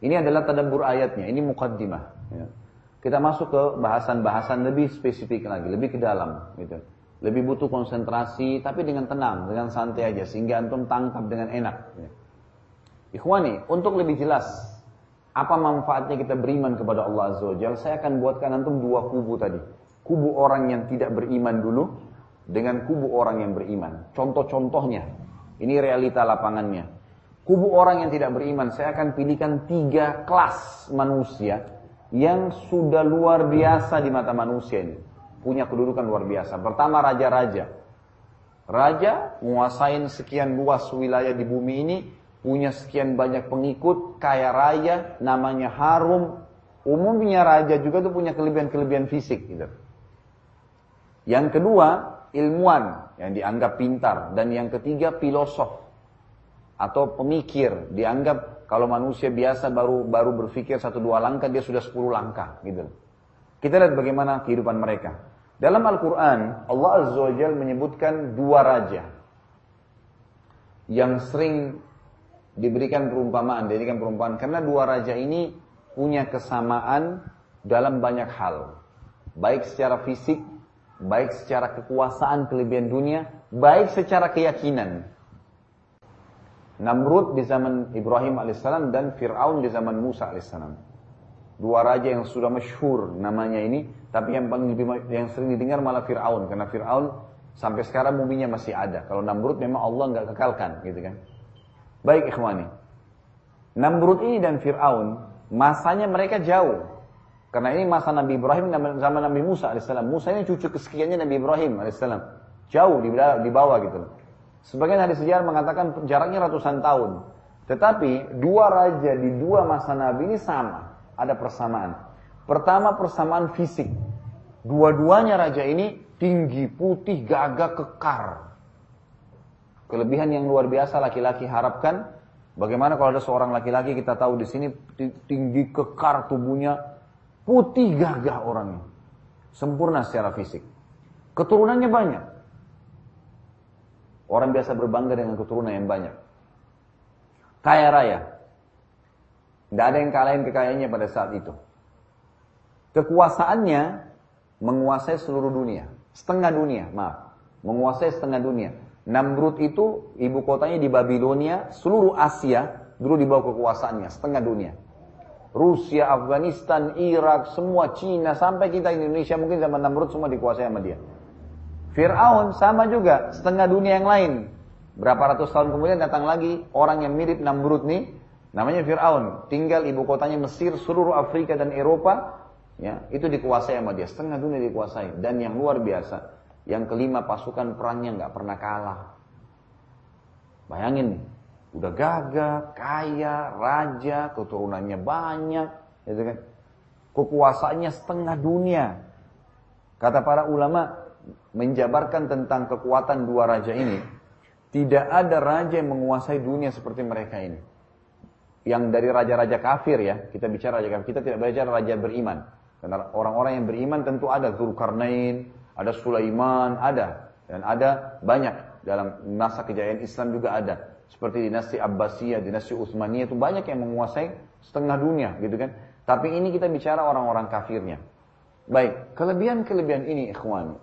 Ini adalah tadabbur ayatnya, ini mukaddimah. Ya. Kita masuk ke bahasan-bahasan lebih spesifik lagi, lebih ke dalam. Gitu. Lebih butuh konsentrasi, tapi dengan tenang, dengan santai aja, sehingga antum tangkap dengan enak. Ya. Ikhwani, untuk lebih jelas apa manfaatnya kita beriman kepada Allah Azza wa saya akan buatkan antum dua kubu tadi. Kubu orang yang tidak beriman dulu, dengan kubu orang yang beriman. Contoh-contohnya, ini realita lapangannya. Kubu orang yang tidak beriman, saya akan pilihkan tiga kelas manusia yang sudah luar biasa di mata manusia ini. Punya kedudukan luar biasa. Pertama, raja-raja. Raja menguasain sekian luas wilayah di bumi ini, punya sekian banyak pengikut, kaya raya, namanya harum. Umumnya raja juga tuh punya kelebihan-kelebihan fisik gitu. Yang kedua, ilmuwan yang dianggap pintar. Dan yang ketiga, filosof atau pemikir dianggap kalau manusia biasa baru baru berpikir satu dua langkah dia sudah sepuluh langkah gitu. Kita lihat bagaimana kehidupan mereka. Dalam Al-Quran Allah Azza wa Jal menyebutkan dua raja yang sering diberikan perumpamaan, dijadikan perumpamaan karena dua raja ini punya kesamaan dalam banyak hal, baik secara fisik, baik secara kekuasaan kelebihan dunia, baik secara keyakinan. Namrud di zaman Ibrahim alaihissalam dan Fir'aun di zaman Musa alaihissalam. Dua raja yang sudah masyhur namanya ini, tapi yang paling lebih, yang sering didengar malah Fir'aun karena Fir'aun sampai sekarang muminya masih ada. Kalau Namrud memang Allah nggak kekalkan, gitu kan? Baik ikhwani. Namrud ini dan Fir'aun masanya mereka jauh. Karena ini masa Nabi Ibrahim zaman Nabi Musa alaihissalam. Musa ini cucu kesekiannya Nabi Ibrahim alaihissalam. Jauh di, bawah gitu. Sebagian hadis sejarah mengatakan jaraknya ratusan tahun. Tetapi dua raja di dua masa Nabi ini sama, ada persamaan. Pertama persamaan fisik. Dua-duanya raja ini tinggi, putih, gagah, kekar. Kelebihan yang luar biasa laki-laki harapkan. Bagaimana kalau ada seorang laki-laki kita tahu di sini tinggi, kekar tubuhnya, putih, gagah orangnya. Sempurna secara fisik. Keturunannya banyak. Orang biasa berbangga dengan keturunan yang banyak. Kaya raya. Tidak ada yang kalahin kekayaannya pada saat itu. Kekuasaannya menguasai seluruh dunia. Setengah dunia, maaf. Menguasai setengah dunia. Namrud itu ibu kotanya di Babilonia, seluruh Asia dulu di bawah kekuasaannya, setengah dunia. Rusia, Afghanistan, Irak, semua Cina, sampai kita Indonesia mungkin zaman Namrud semua dikuasai sama dia. Fir'aun sama juga, setengah dunia yang lain. Berapa ratus tahun kemudian datang lagi orang yang mirip Namrud nih, namanya Fir'aun. Tinggal ibu kotanya Mesir, seluruh Afrika dan Eropa, ya itu dikuasai sama dia. Setengah dunia dikuasai. Dan yang luar biasa, yang kelima pasukan perangnya nggak pernah kalah. Bayangin udah gagah, kaya, raja, keturunannya banyak, gitu kan. Kekuasaannya setengah dunia. Kata para ulama, menjabarkan tentang kekuatan dua raja ini, tidak ada raja yang menguasai dunia seperti mereka ini. Yang dari raja-raja kafir ya, kita bicara raja kafir, kita tidak bicara raja beriman. Karena orang-orang yang beriman tentu ada Zulkarnain, ada Sulaiman, ada. Dan ada banyak dalam masa kejayaan Islam juga ada. Seperti dinasti Abbasiyah, dinasti Utsmaniyah itu banyak yang menguasai setengah dunia gitu kan. Tapi ini kita bicara orang-orang kafirnya. Baik, kelebihan-kelebihan ini ikhwan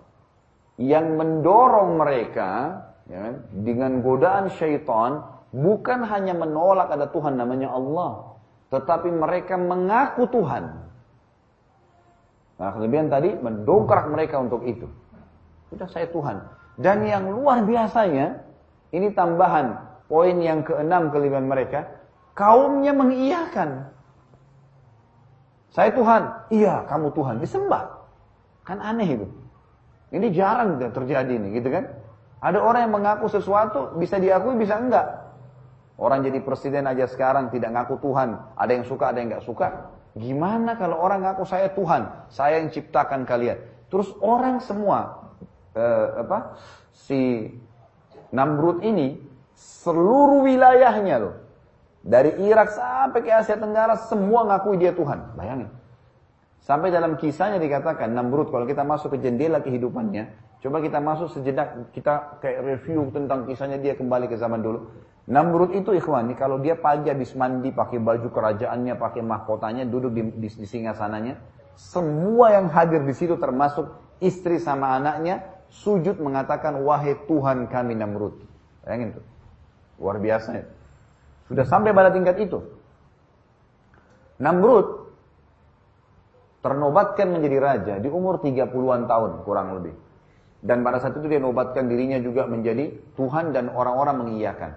yang mendorong mereka ya, kan, dengan godaan syaitan bukan hanya menolak ada Tuhan namanya Allah, tetapi mereka mengaku Tuhan. Nah, kelebihan tadi mendongkrak mereka untuk itu. Sudah saya Tuhan. Dan yang luar biasanya, ini tambahan poin yang keenam kelebihan mereka, kaumnya mengiyakan. Saya Tuhan, iya kamu Tuhan, disembah. Kan aneh itu. Ini jarang terjadi nih, gitu kan? Ada orang yang mengaku sesuatu bisa diakui bisa enggak. Orang jadi presiden aja sekarang tidak ngaku Tuhan. Ada yang suka, ada yang enggak suka. Gimana kalau orang ngaku saya Tuhan, saya yang ciptakan kalian. Terus orang semua eh, apa si Namrud ini seluruh wilayahnya loh. Dari Irak sampai ke Asia Tenggara semua ngakui dia Tuhan. Bayangin. Sampai dalam kisahnya dikatakan Namrud kalau kita masuk ke jendela kehidupannya, Coba kita masuk sejenak, kita kayak review tentang kisahnya dia kembali ke zaman dulu. Namrud itu ikhwani, kalau dia pagi habis mandi, pakai baju kerajaannya, pakai mahkotanya, duduk di, di, di singgasananya, semua yang hadir di situ termasuk istri sama anaknya, sujud mengatakan, wahai Tuhan kami Namrud. Bayangin tuh. Luar biasa ya. Sudah sampai pada tingkat itu. Namrud ternobatkan menjadi raja di umur 30-an tahun kurang lebih. Dan pada saat itu dia nobatkan dirinya juga menjadi Tuhan dan orang-orang mengiyakan.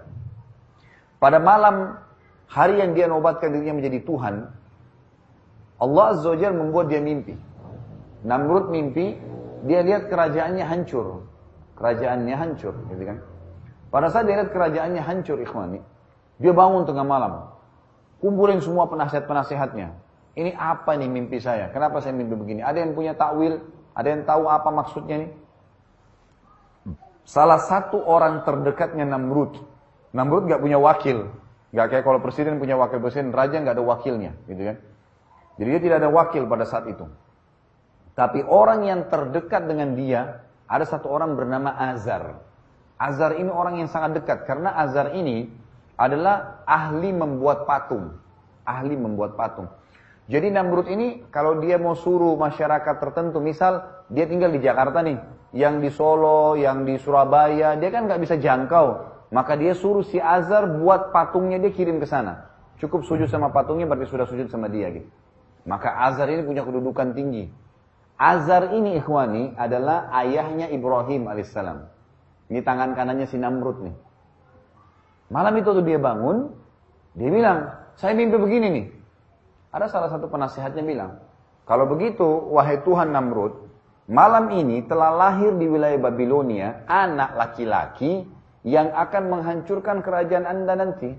Pada malam hari yang dia nobatkan dirinya menjadi Tuhan, Allah Azza wa membuat dia mimpi. Namrud mimpi, dia lihat kerajaannya hancur. Kerajaannya hancur, gitu kan. Pada saat dia lihat kerajaannya hancur, ikhwani, dia bangun tengah malam. Kumpulin semua penasihat-penasihatnya. Ini apa nih mimpi saya? Kenapa saya mimpi begini? Ada yang punya takwil? Ada yang tahu apa maksudnya nih? Salah satu orang terdekatnya Namrud. Namrud gak punya wakil. Gak kayak kalau presiden punya wakil presiden, raja gak ada wakilnya, gitu kan? Jadi dia tidak ada wakil pada saat itu. Tapi orang yang terdekat dengan dia, ada satu orang bernama Azar. Azar ini orang yang sangat dekat, karena Azar ini adalah ahli membuat patung. Ahli membuat patung. Jadi Namrud ini kalau dia mau suruh masyarakat tertentu, misal dia tinggal di Jakarta nih, yang di Solo, yang di Surabaya, dia kan nggak bisa jangkau. Maka dia suruh si Azar buat patungnya dia kirim ke sana. Cukup sujud sama patungnya berarti sudah sujud sama dia gitu. Maka Azar ini punya kedudukan tinggi. Azar ini ikhwani adalah ayahnya Ibrahim alaihissalam. Ini tangan kanannya si Namrud nih. Malam itu tuh dia bangun, dia bilang, saya mimpi begini nih. Ada salah satu penasihatnya bilang, kalau begitu, wahai Tuhan Namrud, malam ini telah lahir di wilayah Babilonia anak laki-laki yang akan menghancurkan kerajaan anda nanti.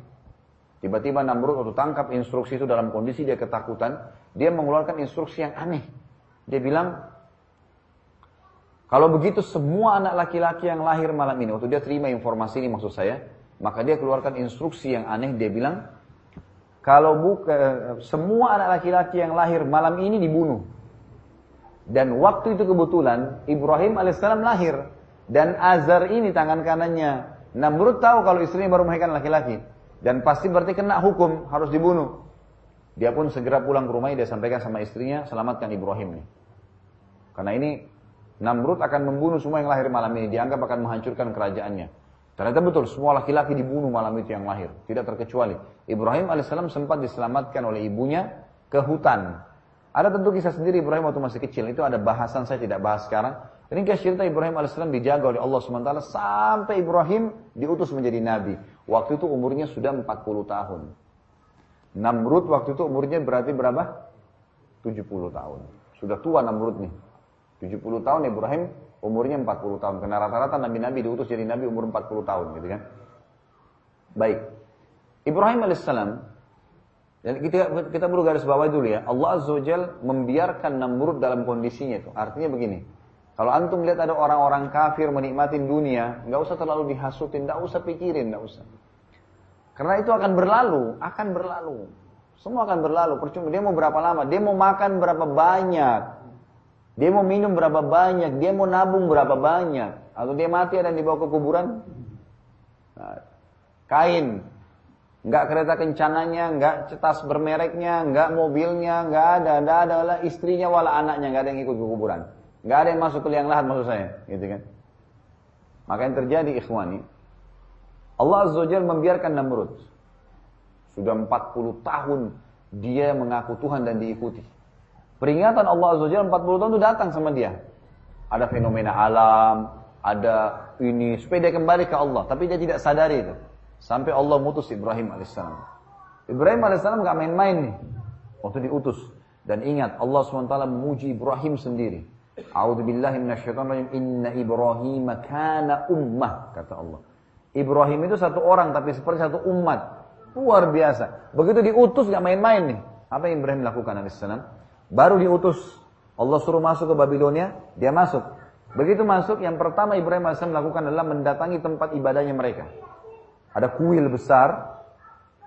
Tiba-tiba Namrud waktu tangkap instruksi itu dalam kondisi dia ketakutan, dia mengeluarkan instruksi yang aneh. Dia bilang, kalau begitu semua anak laki-laki yang lahir malam ini, waktu dia terima informasi ini maksud saya, maka dia keluarkan instruksi yang aneh, dia bilang, kalau buka, semua anak laki-laki yang lahir malam ini dibunuh. Dan waktu itu kebetulan Ibrahim alaihissalam lahir. Dan Azar ini tangan kanannya. Namrud tahu kalau istrinya baru melahirkan laki-laki. Dan pasti berarti kena hukum, harus dibunuh. Dia pun segera pulang ke rumahnya, dia sampaikan sama istrinya, selamatkan Ibrahim nih. Karena ini Namrud akan membunuh semua yang lahir malam ini, dianggap akan menghancurkan kerajaannya. Ternyata betul, semua laki-laki dibunuh malam itu yang lahir. Tidak terkecuali. Ibrahim alaihissalam sempat diselamatkan oleh ibunya ke hutan. Ada tentu kisah sendiri Ibrahim waktu masih kecil. Itu ada bahasan saya tidak bahas sekarang. Ini kisah cerita Ibrahim alaihissalam dijaga oleh Allah SWT sampai Ibrahim diutus menjadi nabi. Waktu itu umurnya sudah 40 tahun. Namrud waktu itu umurnya berarti berapa? 70 tahun. Sudah tua Namrud nih. 70 tahun Ibrahim umurnya 40 tahun. Karena rata-rata nabi-nabi diutus jadi nabi umur 40 tahun gitu kan. Baik. Ibrahim alaihissalam dan kita kita perlu garis bawah dulu ya. Allah Azza wa membiarkan Namrud dalam kondisinya itu. Artinya begini. Kalau antum lihat ada orang-orang kafir menikmati dunia, nggak usah terlalu dihasutin, nggak usah pikirin, nggak usah. Karena itu akan berlalu, akan berlalu. Semua akan berlalu. Percuma dia mau berapa lama, dia mau makan berapa banyak, dia mau minum berapa banyak, dia mau nabung berapa banyak, atau dia mati yang dibawa ke kuburan. Nah, kain, nggak kereta kencananya, nggak cetas bermereknya, nggak mobilnya, nggak ada, nggak ada lah istrinya wala anaknya, nggak ada yang ikut ke kuburan, nggak ada yang masuk ke liang lahat maksud saya, gitu kan? Maka yang terjadi ikhwani, Allah Azza wa membiarkan Namrud. Sudah 40 tahun dia mengaku Tuhan dan diikuti. Peringatan Allah Azza wa 40 tahun itu datang sama dia. Ada fenomena alam, ada ini, supaya dia kembali ke Allah. Tapi dia tidak sadari itu. Sampai Allah mutus Ibrahim alaihissalam. Ibrahim alaihissalam gak main-main nih. Waktu diutus. Dan ingat, Allah SWT memuji Ibrahim sendiri. A'udhu billahi minasyaitonirrajim. Inna Ibrahim kana ummah, kata Allah. Ibrahim itu satu orang, tapi seperti satu umat. Luar biasa. Begitu diutus gak main-main nih. Apa yang Ibrahim lakukan alaihissalam? Baru diutus. Allah suruh masuk ke Babilonia, dia masuk. Begitu masuk, yang pertama Ibrahim AS melakukan adalah mendatangi tempat ibadahnya mereka. Ada kuil besar,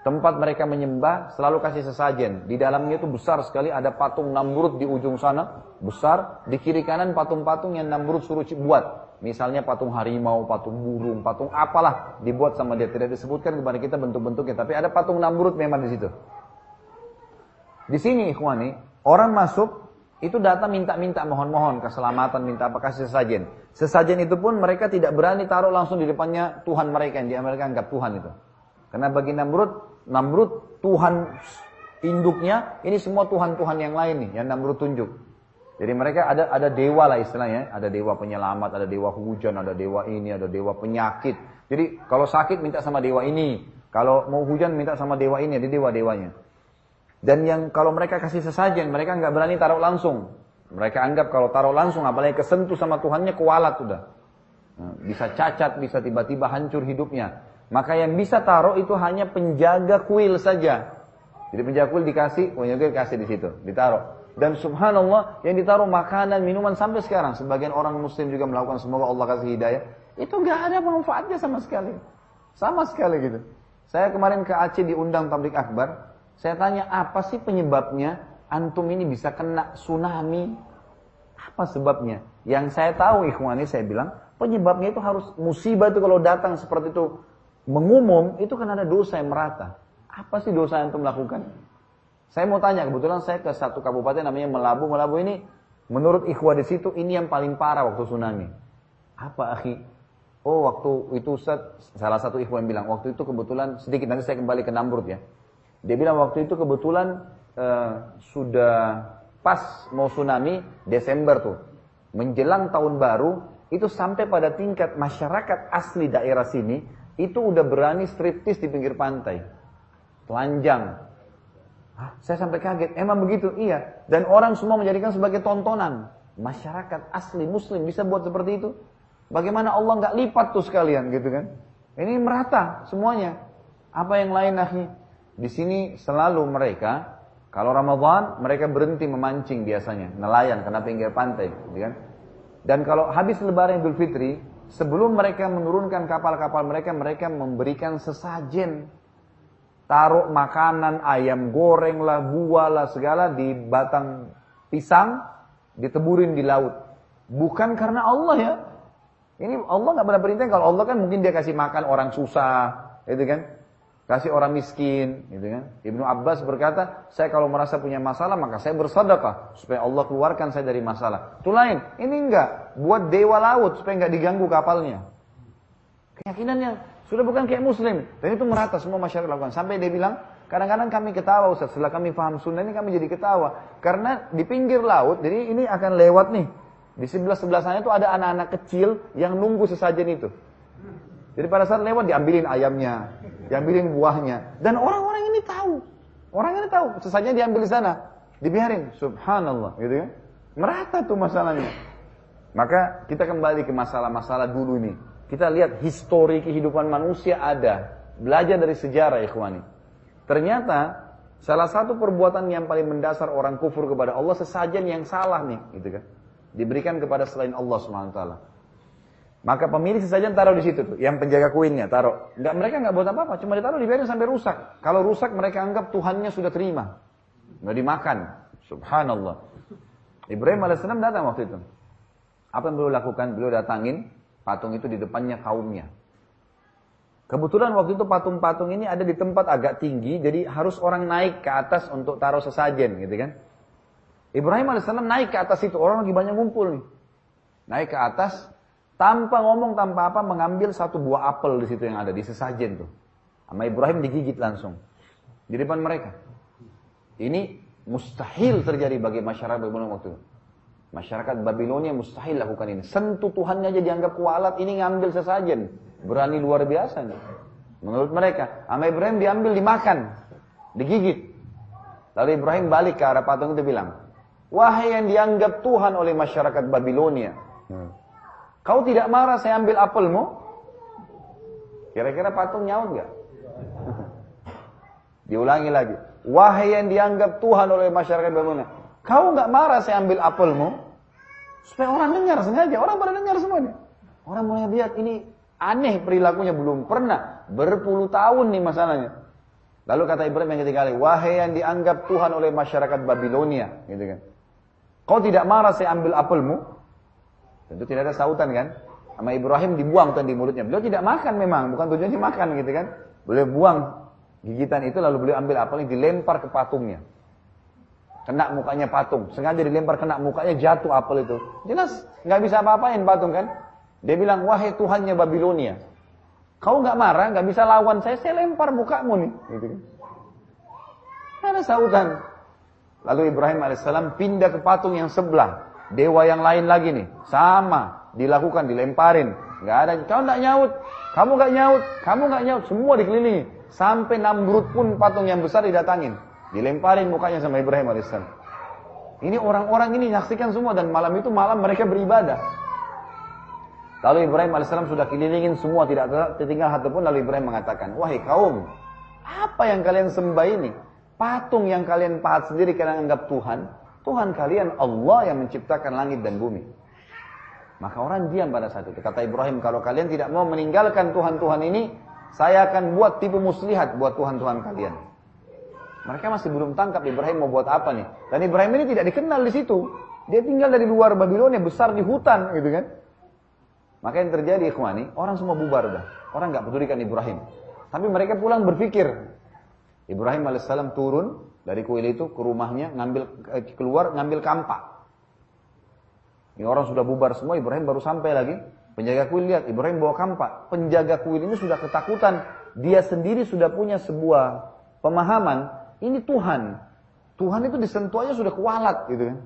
Tempat mereka menyembah selalu kasih sesajen. Di dalamnya itu besar sekali ada patung Namrud di ujung sana. Besar. Di kiri kanan patung-patung yang Namrud suruh buat. Misalnya patung harimau, patung burung, patung apalah dibuat sama dia. Tidak disebutkan kepada kita bentuk-bentuknya. Tapi ada patung Namrud memang di situ. Di sini ikhwani, orang masuk itu datang minta-minta mohon-mohon keselamatan, minta apa kasih sesajen. Sesajen itu pun mereka tidak berani taruh langsung di depannya Tuhan mereka yang dia mereka anggap Tuhan itu. Karena bagi Namrud Namrud Tuhan induknya, ini semua Tuhan-Tuhan yang lain nih, yang Namrud tunjuk. Jadi mereka ada ada dewa lah istilahnya, ada dewa penyelamat, ada dewa hujan, ada dewa ini, ada dewa penyakit. Jadi kalau sakit minta sama dewa ini, kalau mau hujan minta sama dewa ini, ada dewa-dewanya. Dan yang kalau mereka kasih sesajen, mereka nggak berani taruh langsung. Mereka anggap kalau taruh langsung, apalagi kesentuh sama Tuhannya, kualat sudah. Nah, bisa cacat, bisa tiba-tiba hancur hidupnya. Maka yang bisa taruh itu hanya penjaga kuil saja. Jadi penjaga kuil dikasih, penjaga kuil kasih di situ, ditaruh. Dan subhanallah yang ditaruh makanan, minuman sampai sekarang. Sebagian orang muslim juga melakukan semoga Allah kasih hidayah. Itu gak ada manfaatnya sama sekali. Sama sekali gitu. Saya kemarin ke Aceh diundang tablik akbar. Saya tanya apa sih penyebabnya antum ini bisa kena tsunami? Apa sebabnya? Yang saya tahu ikhwani saya bilang penyebabnya itu harus musibah itu kalau datang seperti itu mengumum itu kan ada dosa yang merata. Apa sih dosa yang antum lakukan? Saya mau tanya, kebetulan saya ke satu kabupaten namanya Melabu. Melabu ini, menurut ikhwah di situ, ini yang paling parah waktu tsunami. Apa akhi? Oh waktu itu salah satu ikhwah yang bilang, waktu itu kebetulan, sedikit nanti saya kembali ke Namrud ya. Dia bilang waktu itu kebetulan uh, sudah pas mau tsunami Desember tuh. Menjelang tahun baru, itu sampai pada tingkat masyarakat asli daerah sini, itu udah berani striptis di pinggir pantai. Telanjang. Hah, saya sampai kaget. Emang begitu? Iya. Dan orang semua menjadikan sebagai tontonan. Masyarakat asli muslim bisa buat seperti itu. Bagaimana Allah nggak lipat tuh sekalian gitu kan? Ini merata semuanya. Apa yang lain akhi? Di sini selalu mereka kalau Ramadan mereka berhenti memancing biasanya, nelayan karena pinggir pantai, gitu kan? Dan kalau habis lebaran Idul Fitri, Sebelum mereka menurunkan kapal-kapal mereka, mereka memberikan sesajen. Taruh makanan, ayam goreng lah, buah lah, segala di batang pisang, diteburin di laut. Bukan karena Allah ya. Ini Allah nggak pernah perintah. Kalau Allah kan mungkin dia kasih makan orang susah, itu kan. Kasih orang miskin, gitu kan. Ibnu Abbas berkata, saya kalau merasa punya masalah, maka saya bersedekah supaya Allah keluarkan saya dari masalah. Itu lain. Ini enggak, buat dewa laut supaya enggak diganggu kapalnya. Keyakinannya sudah bukan kayak muslim. Dan itu merata semua masyarakat lakukan. Sampai dia bilang, kadang-kadang kami ketawa Ustaz, setelah kami paham sunnah ini kami jadi ketawa. Karena di pinggir laut, jadi ini akan lewat nih. Di sebelah-sebelah sana itu ada anak-anak kecil yang nunggu sesajen itu. Jadi pada saat lewat diambilin ayamnya, diambilin buahnya. Dan orang-orang ini tahu. Orang ini tahu, sesanya diambil di sana. Dibiarin, subhanallah, gitu kan. Merata tuh masalahnya. Maka kita kembali ke masalah-masalah dulu ini. Kita lihat histori kehidupan manusia ada. Belajar dari sejarah ikhwani. Ternyata salah satu perbuatan yang paling mendasar orang kufur kepada Allah sesajen yang salah nih, gitu kan. Diberikan kepada selain Allah taala. Maka pemilik sesajen taruh di situ tuh, yang penjaga kuinnya taruh. Enggak mereka nggak buat apa-apa, cuma ditaruh dibiarin sampai rusak. Kalau rusak mereka anggap Tuhannya sudah terima. Nggak dimakan. Subhanallah. Ibrahim alaihissalam datang waktu itu. Apa yang beliau lakukan? Beliau datangin patung itu di depannya kaumnya. Kebetulan waktu itu patung-patung ini ada di tempat agak tinggi, jadi harus orang naik ke atas untuk taruh sesajen, gitu kan? Ibrahim alaihissalam naik ke atas itu, orang lagi banyak ngumpul nih. Naik ke atas, tanpa ngomong, tanpa apa, mengambil satu buah apel di situ yang ada, di sesajen tuh. Sama Ibrahim digigit langsung. Di depan mereka. Ini mustahil terjadi bagi masyarakat Babilonia waktu itu. Masyarakat Babilonia mustahil lakukan ini. Sentuh Tuhannya aja dianggap kualat, ini ngambil sesajen. Berani luar biasa nih. Menurut mereka, sama Ibrahim diambil, dimakan. Digigit. Lalu Ibrahim balik ke arah patung itu bilang, Wahai yang dianggap Tuhan oleh masyarakat Babilonia. Hmm. Kau tidak marah saya ambil apelmu? Kira-kira patung nyaut nggak? Diulangi lagi. Wahai yang dianggap Tuhan oleh masyarakat bangunan. Kau nggak marah saya ambil apelmu? Supaya orang dengar sengaja. Orang pada dengar semuanya. Orang mulai lihat ini aneh perilakunya belum pernah. Berpuluh tahun nih masalahnya. Lalu kata Ibrahim yang ketiga kali, wahai yang dianggap Tuhan oleh masyarakat Babilonia, gitu kan. Kau tidak marah saya ambil apelmu? Tentu tidak ada sautan kan? Sama Ibrahim dibuang tuh di mulutnya. Beliau tidak makan memang, bukan tujuannya makan gitu kan. Beliau buang gigitan itu lalu beliau ambil apel dilempar ke patungnya. Kena mukanya patung, sengaja dilempar kena mukanya jatuh apel itu. Jelas nggak bisa apa-apain patung kan? Dia bilang, wahai Tuhannya Babilonia, kau nggak marah, nggak bisa lawan saya, saya lempar mukamu nih. Gitu kan. Ada sautan. Lalu Ibrahim alaihissalam pindah ke patung yang sebelah. Dewa yang lain lagi nih, sama dilakukan, dilemparin. Nggak ada, kau nggak nyaut, kamu nggak nyaut, kamu nggak nyaut, semua dikelilingi. Sampai Namrud pun patung yang besar didatangin. Dilemparin mukanya sama Ibrahim alaihissalam. Ini orang-orang ini nyaksikan semua dan malam itu malam mereka beribadah. Lalu Ibrahim alaihissalam sudah kelilingin semua tidak tertinggal satu pun lalu Ibrahim mengatakan, wahai kaum, apa yang kalian sembah ini? Patung yang kalian pahat sendiri kalian anggap Tuhan. Tuhan kalian Allah yang menciptakan langit dan bumi. Maka orang diam pada saat itu. Kata Ibrahim, kalau kalian tidak mau meninggalkan Tuhan-Tuhan ini, saya akan buat tipu muslihat buat Tuhan-Tuhan kalian. Mereka masih belum tangkap Ibrahim mau buat apa nih. Dan Ibrahim ini tidak dikenal di situ. Dia tinggal dari luar Babilonia, besar di hutan gitu kan. Maka yang terjadi ikhwani, orang semua bubar dah. Orang nggak pedulikan Ibrahim. Tapi mereka pulang berpikir. Ibrahim alaihissalam turun dari kuil itu ke rumahnya, ngambil eh, keluar ngambil kampak. Ini orang sudah bubar semua, Ibrahim baru sampai lagi. Penjaga kuil lihat, Ibrahim bawa kampak. Penjaga kuil ini sudah ketakutan. Dia sendiri sudah punya sebuah pemahaman ini Tuhan. Tuhan itu disentuh aja sudah kualat gitu kan.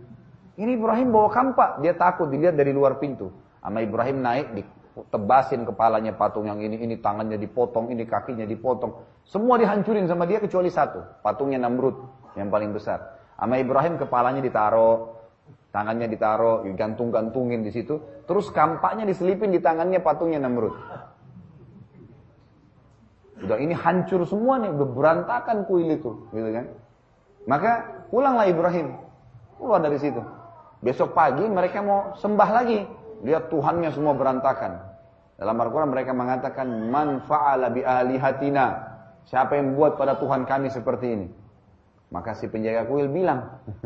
Ini Ibrahim bawa kampak, dia takut dilihat dari luar pintu. Sama Ibrahim naik, ditebasin kepalanya patung yang ini, ini tangannya dipotong, ini kakinya dipotong. Semua dihancurin sama dia kecuali satu, patungnya Namrud yang paling besar. Sama Ibrahim kepalanya ditaruh, tangannya ditaruh, gantung-gantungin di situ. Terus kampaknya diselipin di tangannya patungnya Namrud. Sudah ini hancur semua nih, berantakan kuil itu, gitu kan? Maka pulanglah Ibrahim, keluar dari situ. Besok pagi mereka mau sembah lagi, lihat Tuhannya semua berantakan. Dalam Al-Quran mereka mengatakan, Man fa'ala bi alihatina. Siapa yang buat pada Tuhan kami seperti ini? Maka si penjaga kuil bilang,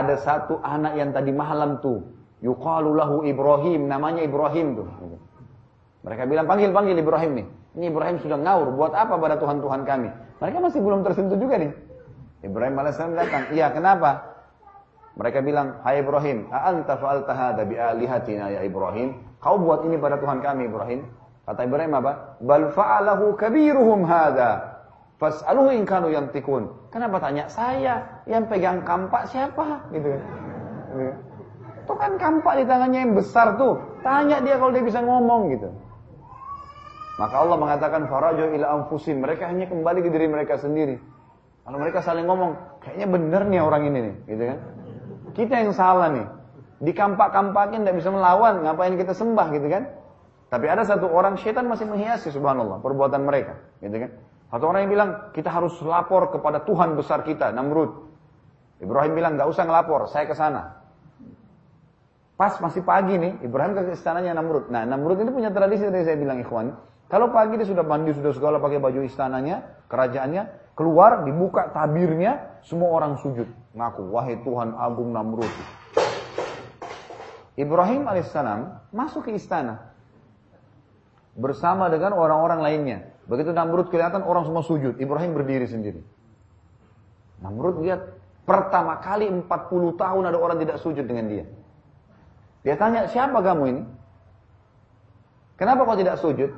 ada satu anak yang tadi malam tuh, yuqalu lahu Ibrahim, namanya Ibrahim tuh. Mereka bilang, panggil-panggil Ibrahim nih. Ini Ibrahim sudah ngaur, buat apa pada Tuhan-Tuhan kami? Mereka masih belum tersentuh juga nih. Ibrahim AS datang, iya kenapa? Mereka bilang, hai Ibrahim, a'anta fa'alta hadha bi'alihatina ya Ibrahim. Kau buat ini pada Tuhan kami Ibrahim. Kata Ibrahim apa? Bal fa'alahu kabiruhum hadha. Fas'aluhu in kanu yantikun. Kenapa tanya saya? Yang pegang kampak siapa? Gitu. gitu. Itu kan kampak di tangannya yang besar tuh. Tanya dia kalau dia bisa ngomong gitu. Maka Allah mengatakan farajo ila anfusin. Mereka hanya kembali ke diri mereka sendiri. Kalau mereka saling ngomong, kayaknya benar nih orang ini nih, gitu kan? Kita yang salah nih. Dikampak-kampakin tidak bisa melawan, ngapain kita sembah gitu kan? Tapi ada satu orang setan masih menghiasi subhanallah perbuatan mereka, gitu kan? Satu orang yang bilang kita harus lapor kepada Tuhan besar kita, Namrud. Ibrahim bilang nggak usah ngelapor, saya ke sana. Pas masih pagi nih, Ibrahim ke istananya Namrud. Nah, Namrud ini punya tradisi tadi saya bilang ikhwan. Kalau pagi dia sudah mandi, sudah segala pakai baju istananya, kerajaannya, keluar, dibuka tabirnya, semua orang sujud. Ngaku, wahai Tuhan agung Namrud. Ibrahim alaihissalam masuk ke istana. Bersama dengan orang-orang lainnya. Begitu Namrud kelihatan orang semua sujud. Ibrahim berdiri sendiri. Namrud lihat pertama kali 40 tahun ada orang tidak sujud dengan dia. Dia tanya, siapa kamu ini? Kenapa kau tidak sujud?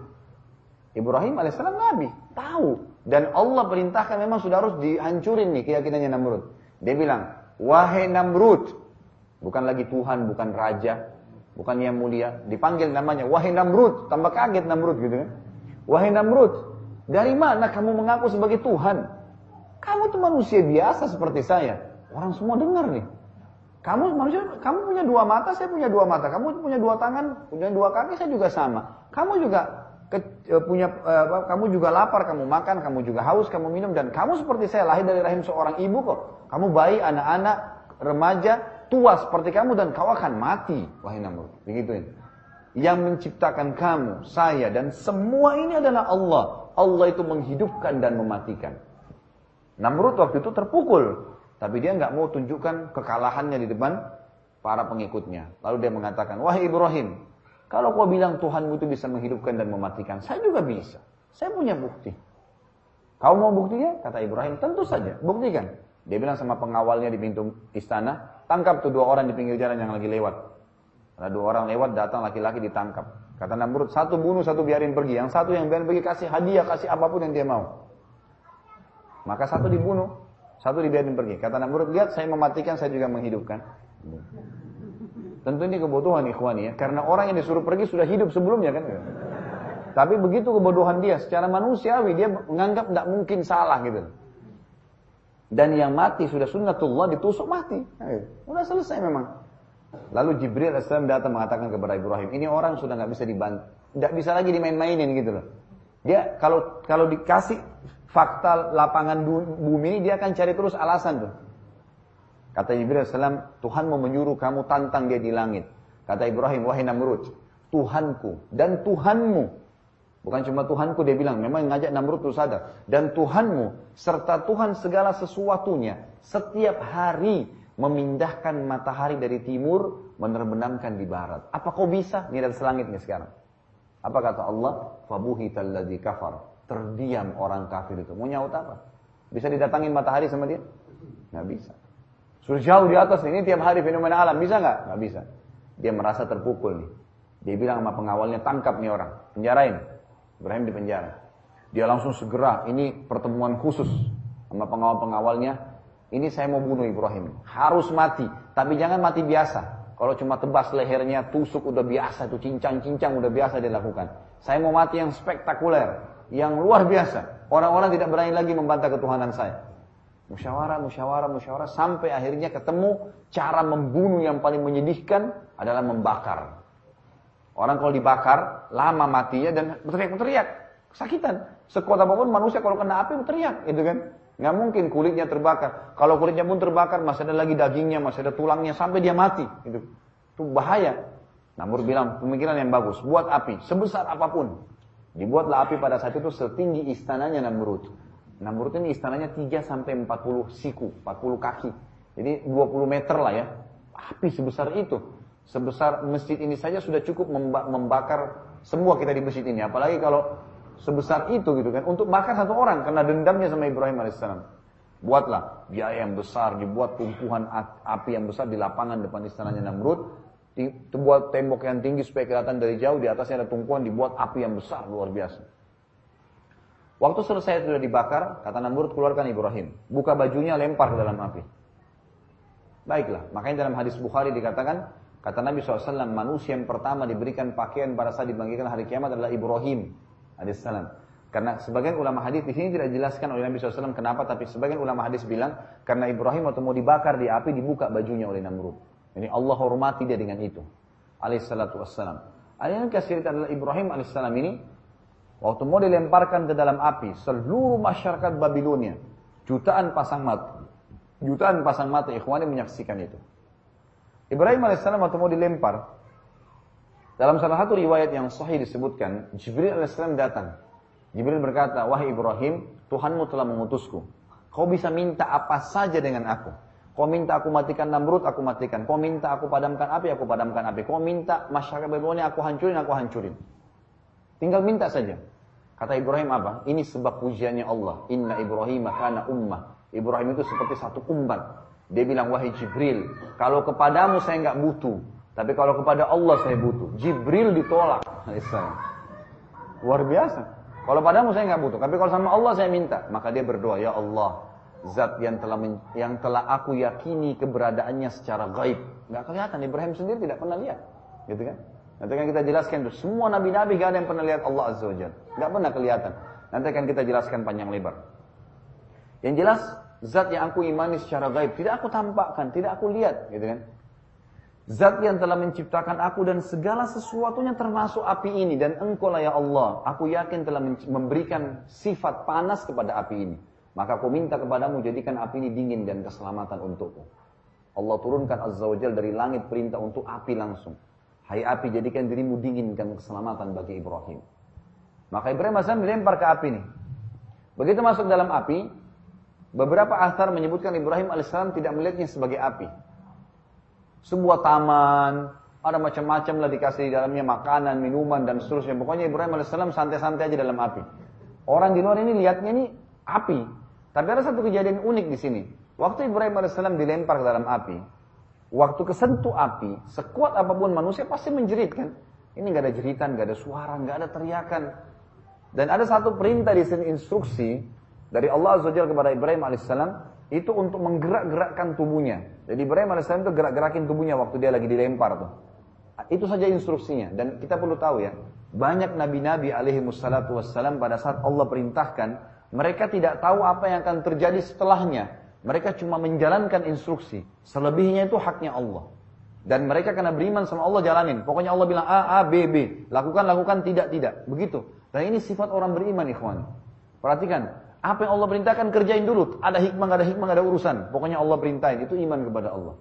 Ibrahim alaihissalam nabi, tahu. Dan Allah perintahkan memang sudah harus dihancurin nih keyakinannya Namrud. Dia bilang, wahai Namrud, bukan lagi Tuhan, bukan raja, bukan yang mulia. Dipanggil namanya, wahai Namrud, tambah kaget Namrud gitu kan. Wahai Namrud, dari mana kamu mengaku sebagai Tuhan? Kamu tuh manusia biasa seperti saya. Orang semua dengar nih. Kamu manusia, kamu punya dua mata, saya punya dua mata. Kamu punya dua tangan, punya dua kaki, saya juga sama. Kamu juga ke, eh, punya uh, kamu juga lapar, kamu makan, kamu juga haus, kamu minum dan kamu seperti saya lahir dari rahim seorang ibu kok. Kamu bayi, anak-anak, remaja, tua seperti kamu dan kau akan mati. Wahai Namrud. Begitu ini. Yang menciptakan kamu, saya dan semua ini adalah Allah. Allah itu menghidupkan dan mematikan. Namrud waktu itu terpukul, tapi dia nggak mau tunjukkan kekalahannya di depan para pengikutnya. Lalu dia mengatakan, wahai Ibrahim, kalau kau bilang Tuhanmu itu bisa menghidupkan dan mematikan, saya juga bisa. Saya punya bukti. Kau mau buktinya? Kata Ibrahim, tentu saja, buktikan. Dia bilang sama pengawalnya di pintu istana, tangkap tuh dua orang di pinggir jalan yang lagi lewat. Ada dua orang lewat, datang laki-laki ditangkap. Kata Namrud, satu bunuh, satu biarin pergi. Yang satu yang biarin pergi kasih hadiah, kasih apa pun yang dia mau. Maka satu dibunuh, satu dibiarin pergi. Kata Namrud, lihat saya mematikan, saya juga menghidupkan. Tentu ini kebutuhan ikhwani ya. Karena orang yang disuruh pergi sudah hidup sebelumnya kan. Tapi begitu kebodohan dia, secara manusiawi dia menganggap tidak mungkin salah gitu. Dan yang mati sudah sunnatullah ditusuk mati. Sudah selesai memang. Lalu Jibril AS datang mengatakan kepada Ibrahim, ini orang sudah nggak bisa dibantu, nggak bisa lagi dimain-mainin gitu loh. Dia kalau kalau dikasih fakta lapangan bumi ini dia akan cari terus alasan tuh. Kata Jibril Salam, Tuhan mau menyuruh kamu tantang dia di langit. Kata Ibrahim, wahai Namrud, Tuhanku dan Tuhanmu. Bukan cuma Tuhanku dia bilang, memang ngajak Namrud itu sadar. Dan Tuhanmu, serta Tuhan segala sesuatunya, setiap hari memindahkan matahari dari timur, menerbenamkan di barat. Apa kau bisa? Ini dari selangit nih sekarang. Apa kata Allah? Fabuhitalladzi kafar terdiam orang kafir itu. Mau nyaut apa? Bisa didatangin matahari sama dia? Nggak bisa. Sudah jauh di atas ini tiap hari fenomena alam. Bisa nggak? Nggak bisa. Dia merasa terpukul nih. Dia bilang sama pengawalnya, tangkap nih orang. Penjarain. Ibrahim di penjara. Dia langsung segera, ini pertemuan khusus sama pengawal-pengawalnya. Ini saya mau bunuh Ibrahim. Harus mati. Tapi jangan mati biasa. Kalau cuma tebas lehernya, tusuk udah biasa, itu cincang-cincang udah biasa dilakukan. Saya mau mati yang spektakuler yang luar biasa. Orang-orang tidak berani lagi membantah ketuhanan saya. Musyawarah, musyawarah, musyawarah sampai akhirnya ketemu cara membunuh yang paling menyedihkan adalah membakar. Orang kalau dibakar lama matinya dan berteriak-teriak, kesakitan. Sekuat apa pun manusia kalau kena api berteriak, gitu kan? Nggak mungkin kulitnya terbakar. Kalau kulitnya pun terbakar, masih ada lagi dagingnya, masih ada tulangnya sampai dia mati. Gitu. Itu bahaya. Namur bilang pemikiran yang bagus, buat api sebesar apa pun, Dibuatlah api pada saat itu setinggi istananya Namrud. Namrud ini istananya 3 sampai 40 siku, 40 kaki. Jadi 20 meter lah ya. Api sebesar itu. Sebesar masjid ini saja sudah cukup membakar semua kita di masjid ini. Apalagi kalau sebesar itu gitu kan. Untuk bakar satu orang karena dendamnya sama Ibrahim alaihissalam. Buatlah biaya yang besar, dibuat tumpuhan api yang besar di lapangan depan istananya Namrud dibuat tembok yang tinggi supaya kelihatan dari jauh, di atasnya ada tumpuan, dibuat api yang besar, luar biasa. Waktu selesai sudah dibakar, kata Namrud keluarkan Ibrahim. Buka bajunya, lempar ke dalam api. Baiklah, makanya dalam hadis Bukhari dikatakan, kata Nabi SAW, manusia yang pertama diberikan pakaian pada saat dibangkitkan hari kiamat adalah Ibrahim alaihissalam. Karena sebagian ulama hadis di sini tidak dijelaskan oleh Nabi SAW kenapa, tapi sebagian ulama hadis bilang karena Ibrahim waktu mau dibakar di api dibuka bajunya oleh Namrud. Ini Allah hormati dia dengan itu. Alaihissalatu wassalam. Yang kasih adalah Ibrahim alaihissalam ini. Waktu mau dilemparkan ke dalam api. Seluruh masyarakat Babilonia. Jutaan pasang mata. Jutaan pasang mata ikhwani menyaksikan itu. Ibrahim alaihissalam waktu mau dilempar. Dalam salah satu riwayat yang sahih disebutkan. Jibril alaihissalam datang. Jibril berkata, Wahai Ibrahim, Tuhanmu telah mengutusku. Kau bisa minta apa saja dengan aku. Kau minta aku matikan Namrud, aku matikan. Kau minta aku padamkan api, aku padamkan api. Kau minta masyarakat Babilonia aku hancurin, aku hancurin. Tinggal minta saja. Kata Ibrahim apa? Ini sebab pujiannya Allah. Inna Ibrahim kana ummah. Ibrahim itu seperti satu umat. Dia bilang, wahai Jibril, kalau kepadamu saya nggak butuh. Tapi kalau kepada Allah saya butuh. Jibril ditolak. Luar biasa. Kalau padamu saya nggak butuh. Tapi kalau sama Allah saya minta. Maka dia berdoa, ya Allah, zat yang telah yang telah aku yakini keberadaannya secara gaib. Gak kelihatan Ibrahim sendiri tidak pernah lihat, gitu kan? Nanti akan kita jelaskan itu. Semua nabi-nabi gak ada yang pernah lihat Allah Azza wa Gak pernah kelihatan. Nanti akan kita jelaskan panjang lebar. Yang jelas, zat yang aku imani secara gaib. Tidak aku tampakkan, tidak aku lihat. Gitu kan? Zat yang telah menciptakan aku dan segala sesuatunya termasuk api ini. Dan engkau lah ya Allah. Aku yakin telah memberikan sifat panas kepada api ini. Maka aku minta kepadamu jadikan api ini dingin dan keselamatan untukku. Allah turunkan Azza wa dari langit perintah untuk api langsung. Hai api jadikan dirimu dingin dan keselamatan bagi Ibrahim. Maka Ibrahim AS dilempar ke api ini. Begitu masuk dalam api, Beberapa asar menyebutkan Ibrahim alaihissalam tidak melihatnya sebagai api. Sebuah taman, ada macam-macam lah dikasih di dalamnya makanan, minuman dan seterusnya. Pokoknya Ibrahim alaihissalam santai-santai aja dalam api. Orang di luar ini lihatnya ini api. Tapi ada satu kejadian unik di sini. Waktu Ibrahim alaihissalam dilempar ke dalam api, waktu kesentuh api, sekuat apa pun manusia pasti menjerit kan. Ini nggak ada jeritan, nggak ada suara, nggak ada teriakan. Dan ada satu perintah di sini instruksi dari Allah Azza kepada Ibrahim alaihissalam itu untuk menggerak-gerakkan tubuhnya. Jadi Ibrahim alaihissalam itu gerak-gerakin tubuhnya waktu dia lagi dilempar tuh. Itu saja instruksinya. Dan kita perlu tahu ya, banyak nabi-nabi alaihi wassalam pada saat Allah perintahkan, mereka tidak tahu apa yang akan terjadi setelahnya. Mereka cuma menjalankan instruksi. Selebihnya itu haknya Allah. Dan mereka kena beriman sama Allah jalanin. Pokoknya Allah bilang A, A, B, B. Lakukan, lakukan, tidak, tidak. Begitu. Dan ini sifat orang beriman, ikhwan. Perhatikan. Apa yang Allah perintahkan, kerjain dulu. Ada hikmah, ada hikmah, ada urusan. Pokoknya Allah perintahin. Itu iman kepada Allah.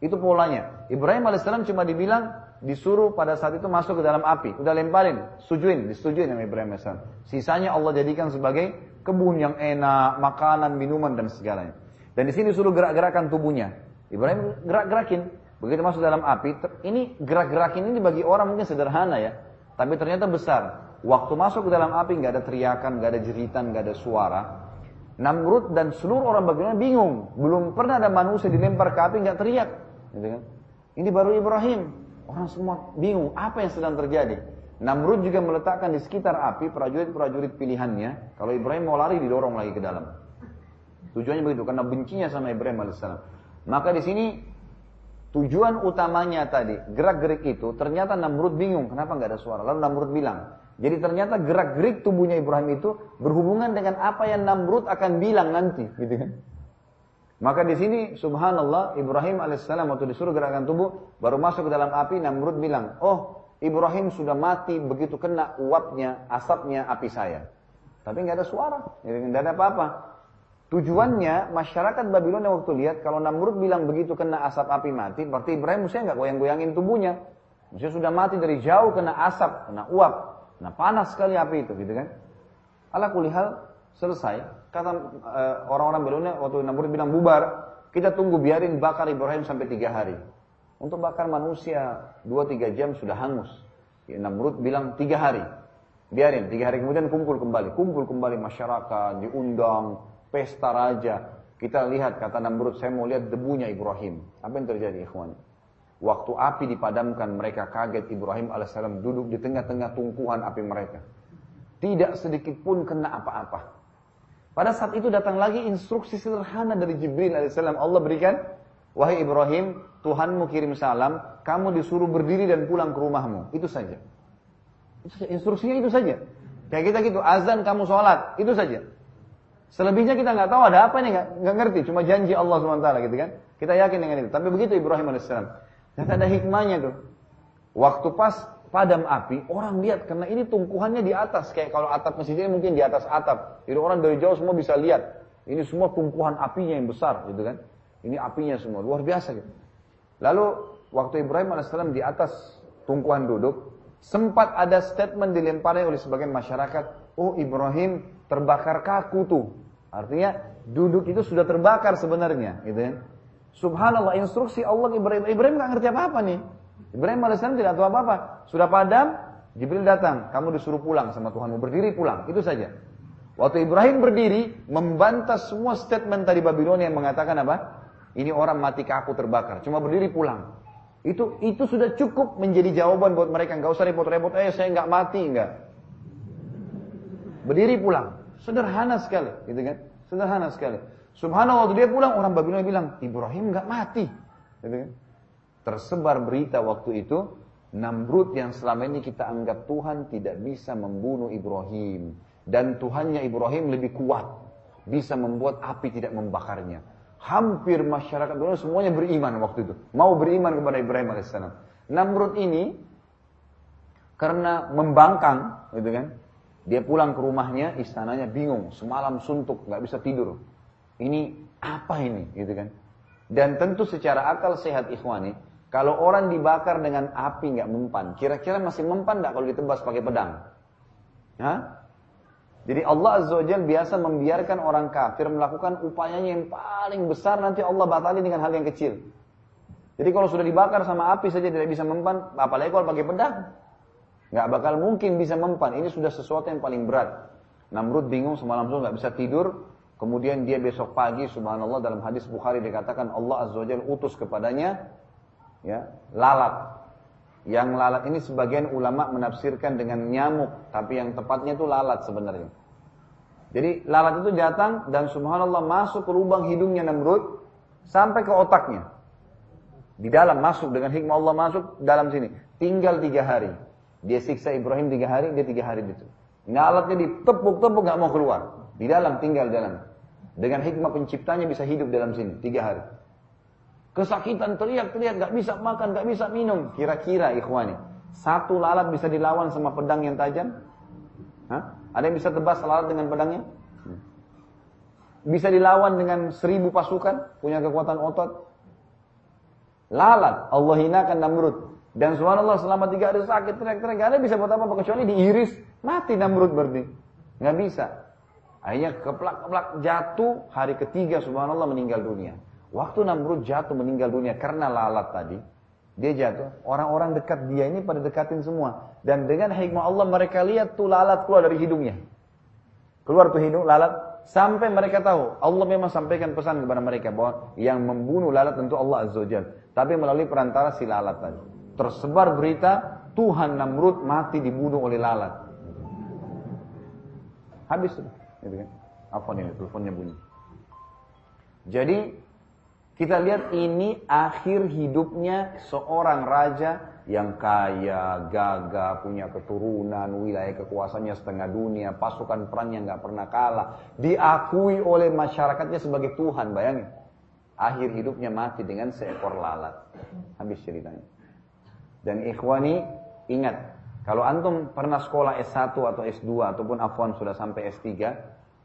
Itu polanya. Ibrahim AS cuma dibilang, disuruh pada saat itu masuk ke dalam api. Udah lemparin, setujuin, disetujuin sama Ibrahim AS. Sisanya Allah jadikan sebagai kebun yang enak, makanan, minuman, dan segalanya. Dan di sini suruh gerak-gerakan tubuhnya. Ibrahim gerak-gerakin. Begitu masuk dalam api, ini gerak-gerakin ini bagi orang mungkin sederhana ya, tapi ternyata besar. Waktu masuk ke dalam api nggak ada teriakan, nggak ada jeritan, nggak ada suara. Namrud dan seluruh orang Babilonia bingung, belum pernah ada manusia dilempar ke api nggak teriak, gitu kan? Ini baru Ibrahim, orang semua bingung apa yang sedang terjadi. Namrud juga meletakkan di sekitar api prajurit-prajurit pilihannya. Kalau Ibrahim mau lari didorong lagi ke dalam. Tujuannya begitu karena bencinya sama Ibrahim alaihissalam. Maka di sini Tujuan utamanya tadi, gerak-gerik itu, ternyata Namrud bingung, kenapa nggak ada suara. Lalu Namrud bilang, jadi ternyata gerak-gerik tubuhnya Ibrahim itu berhubungan dengan apa yang Namrud akan bilang nanti, gitu kan? Maka di sini, subhanallah, Ibrahim alaihissalam waktu disuruh gerakan tubuh, baru masuk ke dalam api, Namrud bilang, oh Ibrahim sudah mati begitu kena uapnya, asapnya api saya. Tapi nggak ada suara, jadi nggak ada apa-apa. Tujuannya masyarakat Babilonia waktu lihat kalau Namrud bilang begitu kena asap api mati, berarti Ibrahim mestinya nggak goyang-goyangin tubuhnya. Mestinya sudah mati dari jauh kena asap, kena uap. Nah panas sekali api itu gitu kan. Ala kulihal selesai. Kata uh, orang-orang Babilonia waktu Namrud bilang bubar, kita tunggu biarin bakar Ibrahim sampai tiga hari. Untuk bakar manusia dua tiga jam sudah hangus. Ya, Namrud bilang tiga hari. Biarin, tiga hari kemudian kumpul kembali. Kumpul kembali masyarakat, diundang, pesta raja. Kita lihat kata Namrud, saya mau lihat debunya Ibrahim. Apa yang terjadi ikhwan? Waktu api dipadamkan mereka kaget Ibrahim alaihissalam duduk di tengah-tengah tungkuhan api mereka. Tidak sedikit pun kena apa-apa. Pada saat itu datang lagi instruksi sederhana dari Jibril alaihissalam. Allah berikan, wahai Ibrahim, Tuhanmu kirim salam, kamu disuruh berdiri dan pulang ke rumahmu. Itu saja. Itu saja. Instruksinya itu saja. Kayak kita gitu, azan kamu sholat, itu saja. Selebihnya kita nggak tahu ada apa nih nggak ngerti, cuma janji Allah swt gitu kan. Kita yakin dengan itu. Tapi begitu Ibrahim alaihissalam. Dan ada hikmahnya tuh. Waktu pas padam api, orang lihat karena ini tungkuhannya di atas. Kayak kalau atap masjid ini mungkin di atas atap. Jadi orang dari jauh semua bisa lihat. Ini semua tungkuhan apinya yang besar gitu kan. Ini apinya semua, luar biasa gitu. Lalu waktu Ibrahim alaihissalam di atas tungkuhan duduk, sempat ada statement dilempari oleh sebagian masyarakat, oh Ibrahim terbakar kaku tuh. Artinya duduk itu sudah terbakar sebenarnya, gitu ya. Subhanallah instruksi Allah Ibrahim Ibrahim nggak ngerti apa-apa nih. Ibrahim alaihissalam tidak tahu apa-apa. Sudah padam, Jibril datang, kamu disuruh pulang sama Tuhanmu, berdiri pulang, itu saja. Waktu Ibrahim berdiri, membantah semua statement tadi Babilonia yang mengatakan apa? Ini orang mati kaku terbakar, cuma berdiri pulang. Itu itu sudah cukup menjadi jawaban buat mereka, nggak usah repot-repot, eh saya nggak mati, nggak. Berdiri pulang. Sederhana sekali, gitu kan? Sederhana sekali. Subhanallah waktu dia pulang orang Babilonia bilang Ibrahim nggak mati, gitu kan? Tersebar berita waktu itu Namrud yang selama ini kita anggap Tuhan tidak bisa membunuh Ibrahim dan Tuhannya Ibrahim lebih kuat, bisa membuat api tidak membakarnya. Hampir masyarakat dunia semuanya beriman waktu itu, mau beriman kepada Ibrahim alaihissalam. Namrud ini karena membangkang, gitu kan? Dia pulang ke rumahnya, istananya bingung, semalam suntuk, nggak bisa tidur. Ini apa ini, gitu kan? Dan tentu secara akal sehat ikhwani, kalau orang dibakar dengan api nggak mempan, kira-kira masih mempan nggak kalau ditebas pakai pedang? Hah? Jadi Allah Azza wa biasa membiarkan orang kafir melakukan upayanya yang paling besar nanti Allah batali dengan hal yang kecil. Jadi kalau sudah dibakar sama api saja tidak bisa mempan, apalagi kalau pakai pedang. Nggak bakal mungkin bisa mempan. Ini sudah sesuatu yang paling berat. Namrud bingung semalam itu nggak bisa tidur. Kemudian dia besok pagi, subhanallah dalam hadis Bukhari dikatakan Allah Azza wa utus kepadanya ya lalat. Yang lalat ini sebagian ulama menafsirkan dengan nyamuk, tapi yang tepatnya itu lalat sebenarnya. Jadi lalat itu datang dan subhanallah masuk ke lubang hidungnya Namrud sampai ke otaknya. Di dalam masuk dengan hikmah Allah masuk dalam sini. Tinggal tiga hari. Dia siksa Ibrahim tiga hari, dia tiga hari itu. Lalatnya ditepuk-tepuk nggak mau keluar. Di dalam tinggal dalam. Dengan hikmah penciptanya bisa hidup dalam sini tiga hari. Kesakitan teriak-teriak, nggak bisa makan, nggak bisa minum. Kira-kira ikhwani, satu lalat bisa dilawan sama pedang yang tajam? Hah? Ada yang bisa tebas lalat dengan pedangnya? Bisa dilawan dengan seribu pasukan, punya kekuatan otot? Lalat, Allah hinakan Namrud. Dan subhanallah selama tiga hari sakit, teriak-teriak, gak ada bisa buat apa-apa kecuali diiris, mati Namrud berarti. Nggak bisa. Akhirnya keplak-keplak jatuh, hari ketiga subhanallah meninggal dunia. Waktu Namrud jatuh meninggal dunia karena lalat tadi, dia jatuh, orang-orang dekat dia ini pada dekatin semua. Dan dengan hikmah Allah mereka lihat tuh lalat keluar dari hidungnya. Keluar tuh hidung lalat, sampai mereka tahu, Allah memang sampaikan pesan kepada mereka bahwa yang membunuh lalat tentu Allah Azza wa Tapi melalui perantara si lalat tadi. Tersebar berita, Tuhan Namrud mati dibunuh oleh lalat. Habis sudah. Gitu kan? Apa nih, teleponnya bunyi. Jadi kita lihat ini akhir hidupnya seorang raja yang kaya, gagah, punya keturunan, wilayah kekuasaannya setengah dunia, pasukan perangnya nggak pernah kalah, diakui oleh masyarakatnya sebagai Tuhan, bayangin. Akhir hidupnya mati dengan seekor lalat. Habis ceritanya. Dan ikhwani, ingat, kalau antum pernah sekolah S1 atau S2 ataupun afwan sudah sampai S3,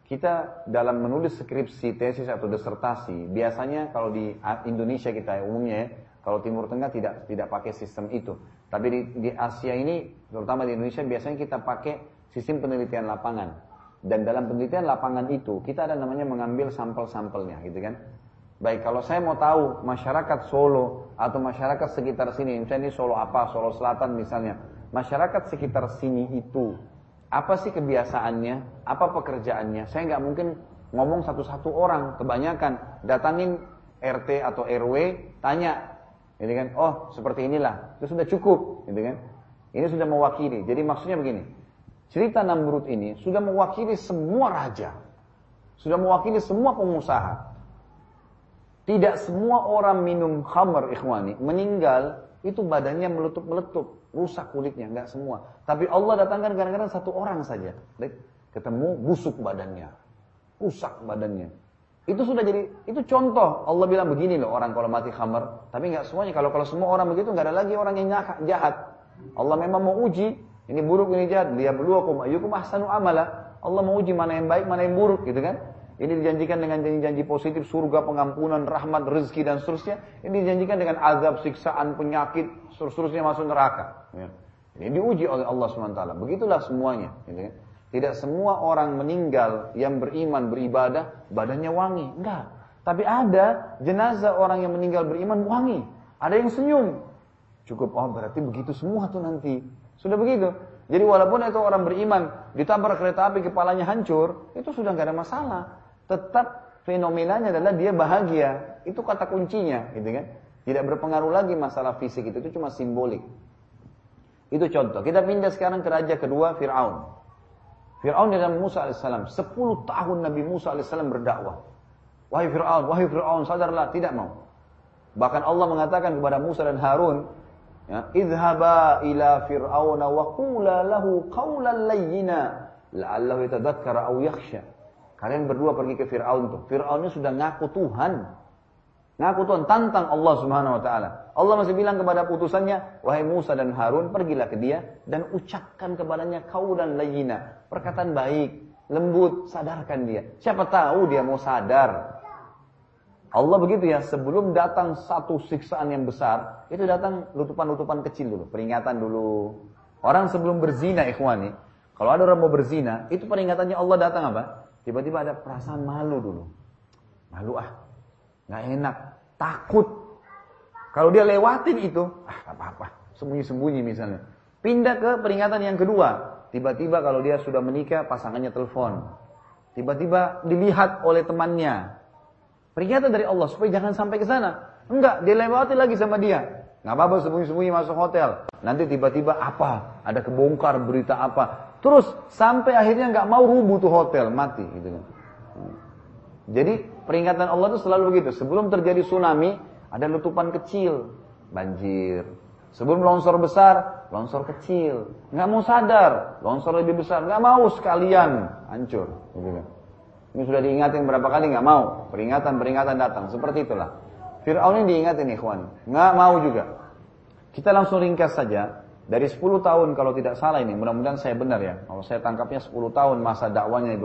kita dalam menulis skripsi, tesis atau disertasi, biasanya kalau di Indonesia kita umumnya ya, kalau Timur Tengah tidak tidak pakai sistem itu. Tapi di, di Asia ini, terutama di Indonesia, biasanya kita pakai sistem penelitian lapangan. Dan dalam penelitian lapangan itu, kita ada namanya mengambil sampel-sampelnya, gitu kan. Baik, kalau saya mau tahu masyarakat Solo atau masyarakat sekitar sini, misalnya ini Solo apa, Solo Selatan misalnya, masyarakat sekitar sini itu apa sih kebiasaannya? Apa pekerjaannya? Saya nggak mungkin ngomong satu-satu orang, kebanyakan datangin RT atau RW, tanya, ini kan, oh seperti inilah, itu sudah cukup, gitu kan? Ini sudah mewakili. Jadi maksudnya begini, cerita Namrud ini sudah mewakili semua raja, sudah mewakili semua pengusaha. Tidak semua orang minum khamr ikhwani meninggal itu badannya meletup-meletup rusak kulitnya, nggak semua. Tapi Allah datangkan kadang-kadang satu orang saja, ketemu busuk badannya, rusak badannya. Itu sudah jadi, itu contoh. Allah bilang begini loh orang kalau mati khamar. Tapi nggak semuanya. Kalau kalau semua orang begitu nggak ada lagi orang yang jahat. Allah memang mau uji. Ini buruk, ini jahat. Dia beluakum ayyukum ahsanu amala. Allah mau uji mana yang baik, mana yang buruk gitu kan. Ini dijanjikan dengan janji-janji positif, surga, pengampunan, rahmat, rezeki dan seterusnya. Ini dijanjikan dengan azab, siksaan, penyakit, seterusnya masuk neraka. Ya. Ini diuji oleh Allah SWT. Begitulah semuanya. Gitu kan. Tidak semua orang meninggal yang beriman, beribadah, badannya wangi. Enggak. Tapi ada jenazah orang yang meninggal beriman wangi. Ada yang senyum. Cukup, oh berarti begitu semua tuh nanti. Sudah begitu. Jadi walaupun itu orang beriman, ditabrak kereta api, kepalanya hancur, itu sudah nggak ada masalah. Tetap fenomenanya adalah dia bahagia. Itu kata kuncinya, gitu kan. Tidak berpengaruh lagi masalah fisik itu, itu cuma simbolik. Itu contoh. Kita pindah sekarang ke raja kedua, Fir'aun. Fir'aun dan Musa AS. 10 tahun Nabi Musa AS berdakwah. Wahai Fir'aun, wahai Fir'aun, sadarlah, tidak mau. Bahkan Allah mengatakan kepada Musa dan Harun, ya, idhaba ila Fir'aun wa qula lahu qawlan layyina la'allahu yatadhakkara aw yakhsha. Kalian berdua pergi ke Fir'aun tuh. Fir'aunnya sudah ngaku Tuhan. Ngaku Tuhan, tantang Allah subhanahu wa ta'ala. Allah masih bilang kepada putusannya, wahai Musa dan Harun, pergilah ke dia dan ucapkan kepadanya kau dan layina. Perkataan baik, lembut, sadarkan dia. Siapa tahu dia mau sadar. Allah begitu ya, sebelum datang satu siksaan yang besar, itu datang lutupan-lutupan kecil dulu, peringatan dulu. Orang sebelum berzina ikhwani, Kalau ada orang mau berzina, itu peringatannya Allah datang apa? Tiba-tiba ada perasaan malu dulu. Malu ah, nggak enak, takut. Kalau dia lewatin itu, ah apa-apa, sembunyi-sembunyi misalnya. Pindah ke peringatan yang kedua. Tiba-tiba kalau dia sudah menikah, pasangannya telepon. Tiba-tiba dilihat oleh temannya. Peringatan dari Allah supaya jangan sampai ke sana. Enggak, dia lewati lagi sama dia. Nggak apa-apa sembunyi-sembunyi masuk hotel. Nanti tiba-tiba apa? Ada kebongkar berita apa? Terus sampai akhirnya nggak mau rubuh tuh hotel, mati gitu kan. Jadi peringatan Allah itu selalu begitu. Sebelum terjadi tsunami, ada letupan kecil, banjir. Sebelum longsor besar, longsor kecil. Nggak mau sadar, longsor lebih besar. Nggak mau sekalian, hancur. Gitu kan. Ini sudah diingatin berapa kali nggak mau. Peringatan-peringatan datang. Seperti itulah. Fir'aun ini diingatin ikhwan. Nggak mau juga. Kita langsung ringkas saja. Dari 10 tahun kalau tidak salah ini, mudah-mudahan saya benar ya. Kalau saya tangkapnya 10 tahun masa dakwanya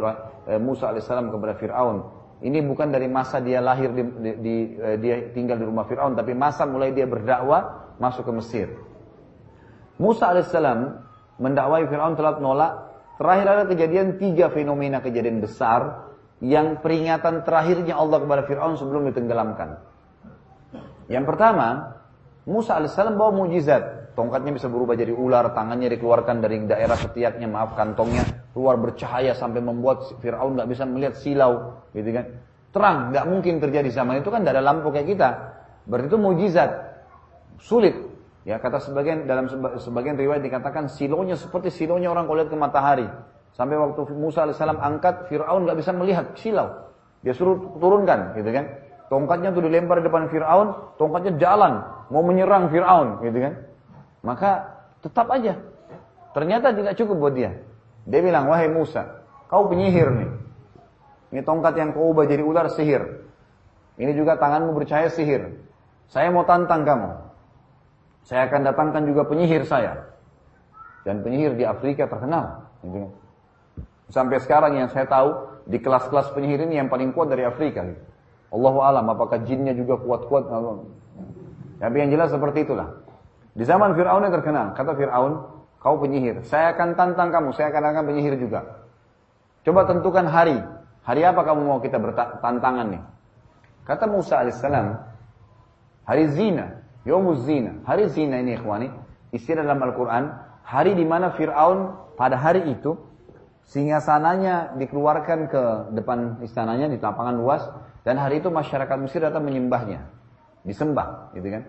eh, Musa alaihissalam kepada Fir'aun. Ini bukan dari masa dia lahir di, di, di eh, dia tinggal di rumah Fir'aun, tapi masa mulai dia berdakwah masuk ke Mesir. Musa alaihissalam mendakwai Fir'aun telah menolak. Terakhir ada kejadian tiga fenomena kejadian besar yang peringatan terakhirnya Allah kepada Fir'aun sebelum ditenggelamkan. Yang pertama, Musa alaihissalam bawa mujizat. Tongkatnya bisa berubah jadi ular, tangannya dikeluarkan dari daerah ketiaknya, maaf kantongnya, keluar bercahaya sampai membuat Fir'aun nggak bisa melihat silau, gitu kan. Terang, nggak mungkin terjadi zaman itu kan tidak ada lampu kayak kita. Berarti itu mujizat. Sulit. Ya, kata sebagian dalam sebagian riwayat dikatakan silonya seperti silonya orang kalau lihat ke matahari. Sampai waktu Musa alaihissalam angkat, Fir'aun nggak bisa melihat silau. Dia suruh turunkan, gitu kan. Tongkatnya tuh dilempar di depan Fir'aun, tongkatnya jalan, mau menyerang Fir'aun, gitu kan. Maka tetap aja. Ternyata tidak cukup buat dia. Dia bilang, wahai Musa, kau penyihir nih. Ini tongkat yang kau ubah jadi ular sihir. Ini juga tanganmu bercahaya sihir. Saya mau tantang kamu. Saya akan datangkan juga penyihir saya. Dan penyihir di Afrika terkenal. Sampai sekarang yang saya tahu, di kelas-kelas penyihir ini yang paling kuat dari Afrika. Allahu alam apakah jinnya juga kuat-kuat. Tapi yang jelas seperti itulah. Di zaman Fir'aun yang terkenal, kata Fir'aun, kau penyihir. Saya akan tantang kamu, saya akan akan penyihir juga. Coba tentukan hari. Hari apa kamu mau kita bertantangan nih? Kata Musa alaihissalam, hari zina, yomuz zina. Hari zina ini ikhwani, istilah dalam Al-Quran, hari di mana Fir'aun pada hari itu, singgasananya dikeluarkan ke depan istananya di lapangan luas, dan hari itu masyarakat Mesir datang menyembahnya. Disembah, gitu kan.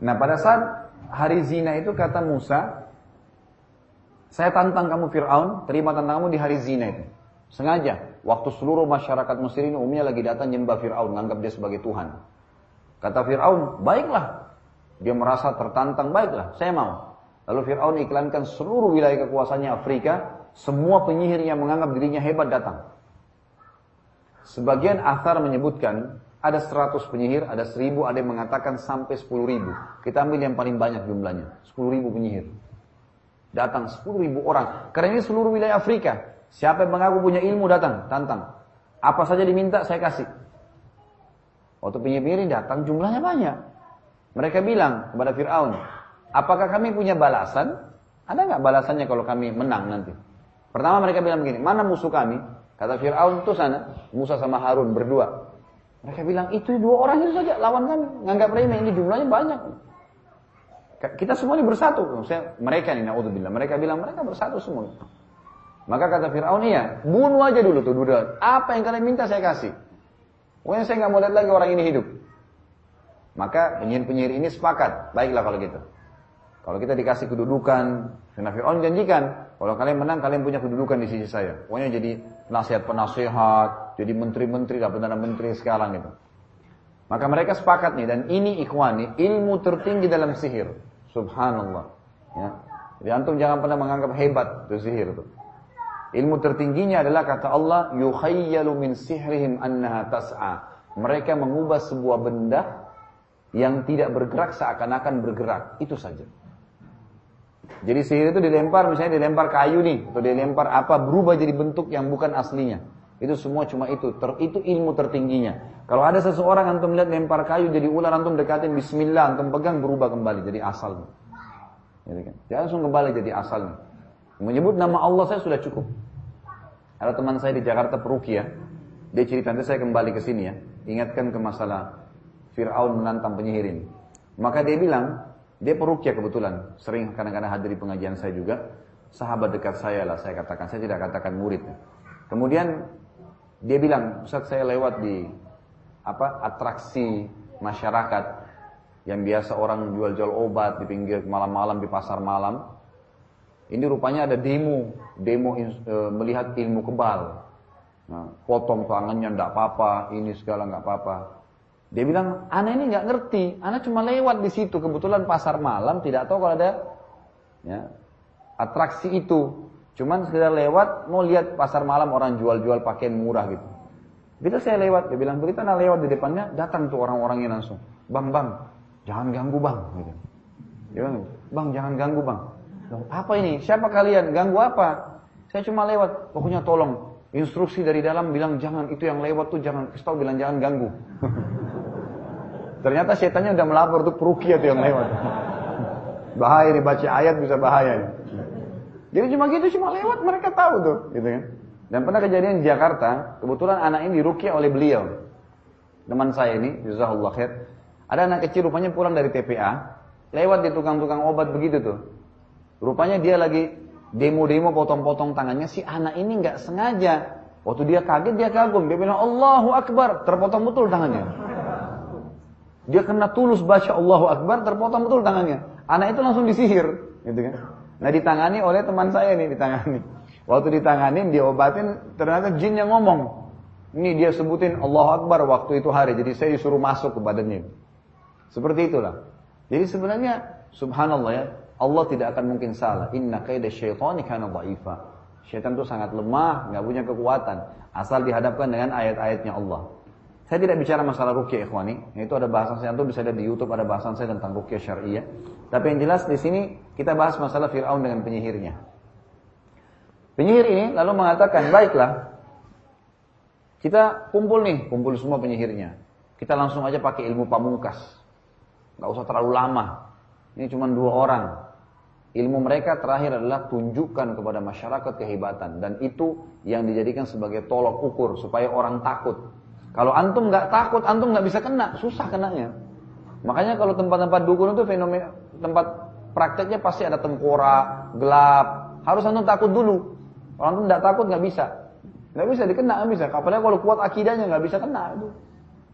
Nah pada saat hari zina itu kata Musa, saya tantang kamu Fir'aun, terima tantanganmu di hari zina itu. Sengaja, waktu seluruh masyarakat Mesir ini umumnya lagi datang menyembah Fir'aun, menganggap dia sebagai Tuhan. Kata Fir'aun, baiklah. Dia merasa tertantang, baiklah, saya mau. Lalu Fir'aun iklankan seluruh wilayah kekuasaannya Afrika, semua penyihir yang menganggap dirinya hebat datang. Sebagian athar menyebutkan ada 100 penyihir, ada 1000, ada yang mengatakan sampai 10 ribu. Kita ambil yang paling banyak jumlahnya, 10 ribu penyihir. Datang 10 ribu orang. Karena ini seluruh wilayah Afrika. Siapa yang mengaku punya ilmu datang, tantang. Apa saja diminta saya kasih. Waktu penyihir datang jumlahnya banyak. Mereka bilang kepada Fir'aun, apakah kami punya balasan? Ada nggak balasannya kalau kami menang nanti? Pertama mereka bilang begini, mana musuh kami? Kata Fir'aun itu sana, Musa sama Harun berdua. Mereka bilang, itu dua orang itu saja lawan kami. Nganggap remeh, ini jumlahnya banyak. Kita semua ini bersatu. Maksudnya, mereka nih, na'udzubillah. Mereka bilang, mereka bersatu semua. Maka kata Fir'aun, iya, bunuh aja dulu tuh dua Apa yang kalian minta saya kasih. Pokoknya saya nggak mau lihat lagi orang ini hidup. Maka penyihir-penyihir ini sepakat. Baiklah kalau gitu. Kalau kita dikasih kedudukan, karena Fir'aun janjikan, kalau kalian menang, kalian punya kedudukan di sisi saya. Pokoknya jadi nasihat penasehat, jadi menteri-menteri, lah perdana menteri sekarang itu. Maka mereka sepakat nih, dan ini ikhwani, ilmu tertinggi dalam sihir. Subhanallah. Ya. Jadi antum jangan pernah menganggap hebat itu sihir itu. Ilmu tertingginya adalah kata Allah, yukhayyalu min sihrihim annaha tas'a. Mereka mengubah sebuah benda yang tidak bergerak seakan-akan bergerak. Itu saja. Jadi sihir itu dilempar, misalnya dilempar kayu nih, atau dilempar apa, berubah jadi bentuk yang bukan aslinya. Itu semua cuma itu, ter, itu ilmu tertingginya. Kalau ada seseorang antum lihat lempar kayu jadi ular antum dekatin Bismillah, antum pegang berubah kembali jadi asalnya. Jadi kan, dia langsung kembali jadi asalnya. Menyebut nama Allah saya sudah cukup. Ada teman saya di Jakarta perukia, dia cerita nanti saya kembali ke sini ya, ingatkan ke masalah Fir'aun menantang penyihir ini. Maka dia bilang, dia perukia kebetulan, sering kadang-kadang hadir di pengajian saya juga, sahabat dekat saya lah saya katakan, saya tidak katakan murid. Kemudian dia bilang, Ustaz saya lewat di apa atraksi masyarakat yang biasa orang jual-jual obat di pinggir malam-malam di pasar malam. Ini rupanya ada demo, demo e, melihat ilmu kebal. Nah, potong tangannya ndak apa-apa, ini segala nggak apa-apa. Dia bilang, anak ini nggak ngerti, anak cuma lewat di situ. Kebetulan pasar malam tidak tahu kalau ada ya, atraksi itu. Cuman sekedar lewat, mau lihat pasar malam orang jual-jual pakaian murah gitu. Bila saya lewat, dia bilang, begitu anak lewat di depannya, datang tuh orang-orangnya langsung. Bang, bang, jangan ganggu bang. Gitu. Dia bilang, bang, jangan ganggu bang. Apa ini? Siapa kalian? Ganggu apa? Saya cuma lewat. Pokoknya tolong. Instruksi dari dalam bilang jangan itu yang lewat tuh jangan kasih bilang jangan ganggu. Ternyata setannya udah melapor tuh perukia tuh yang lewat. bahaya nih baca ayat bisa bahaya. Jadi cuma gitu cuma lewat mereka tahu tuh, gitu kan. Dan pernah kejadian di Jakarta, kebetulan anak ini dirukyah oleh beliau. Teman saya ini, jazakallah khair. Ada anak kecil rupanya pulang dari TPA, lewat di tukang-tukang obat begitu tuh. Rupanya dia lagi demo-demo potong-potong tangannya, si anak ini nggak sengaja. Waktu dia kaget, dia kagum. Dia bilang, Allahu Akbar, terpotong betul tangannya. Dia kena tulus baca Allahu Akbar, terpotong betul tangannya. Anak itu langsung disihir. Gitu kan. Nah ditangani oleh teman saya nih, ditangani. Waktu ditanganin, diobatin, ternyata jin yang ngomong. Ini dia sebutin Allah Akbar waktu itu hari. Jadi saya disuruh masuk ke badannya. Seperti itulah. Jadi sebenarnya, subhanallah ya, Allah tidak akan mungkin salah. Inna kaidah syaitani kana dha'ifa. Syaitan itu sangat lemah, nggak punya kekuatan. Asal dihadapkan dengan ayat-ayatnya Allah. Saya tidak bicara masalah rukyah ikhwani. Itu ada bahasan saya itu bisa ada di YouTube ada bahasan saya tentang rukyah syariah. Tapi yang jelas di sini kita bahas masalah Firaun dengan penyihirnya. Penyihir ini lalu mengatakan, baiklah, kita kumpul nih, kumpul semua penyihirnya. Kita langsung aja pakai ilmu pamungkas. Gak usah terlalu lama. Ini cuma dua orang. Ilmu mereka terakhir adalah tunjukkan kepada masyarakat kehebatan. Dan itu yang dijadikan sebagai tolok ukur supaya orang takut. Kalau antum nggak takut, antum nggak bisa kena, susah kenanya. Makanya kalau tempat-tempat dukun itu fenomena tempat prakteknya pasti ada tengkorak, gelap. Harus antum takut dulu. Orang itu tidak takut nggak bisa, nggak bisa dikena nggak bisa. Apalagi kalau kuat akidahnya nggak bisa kena itu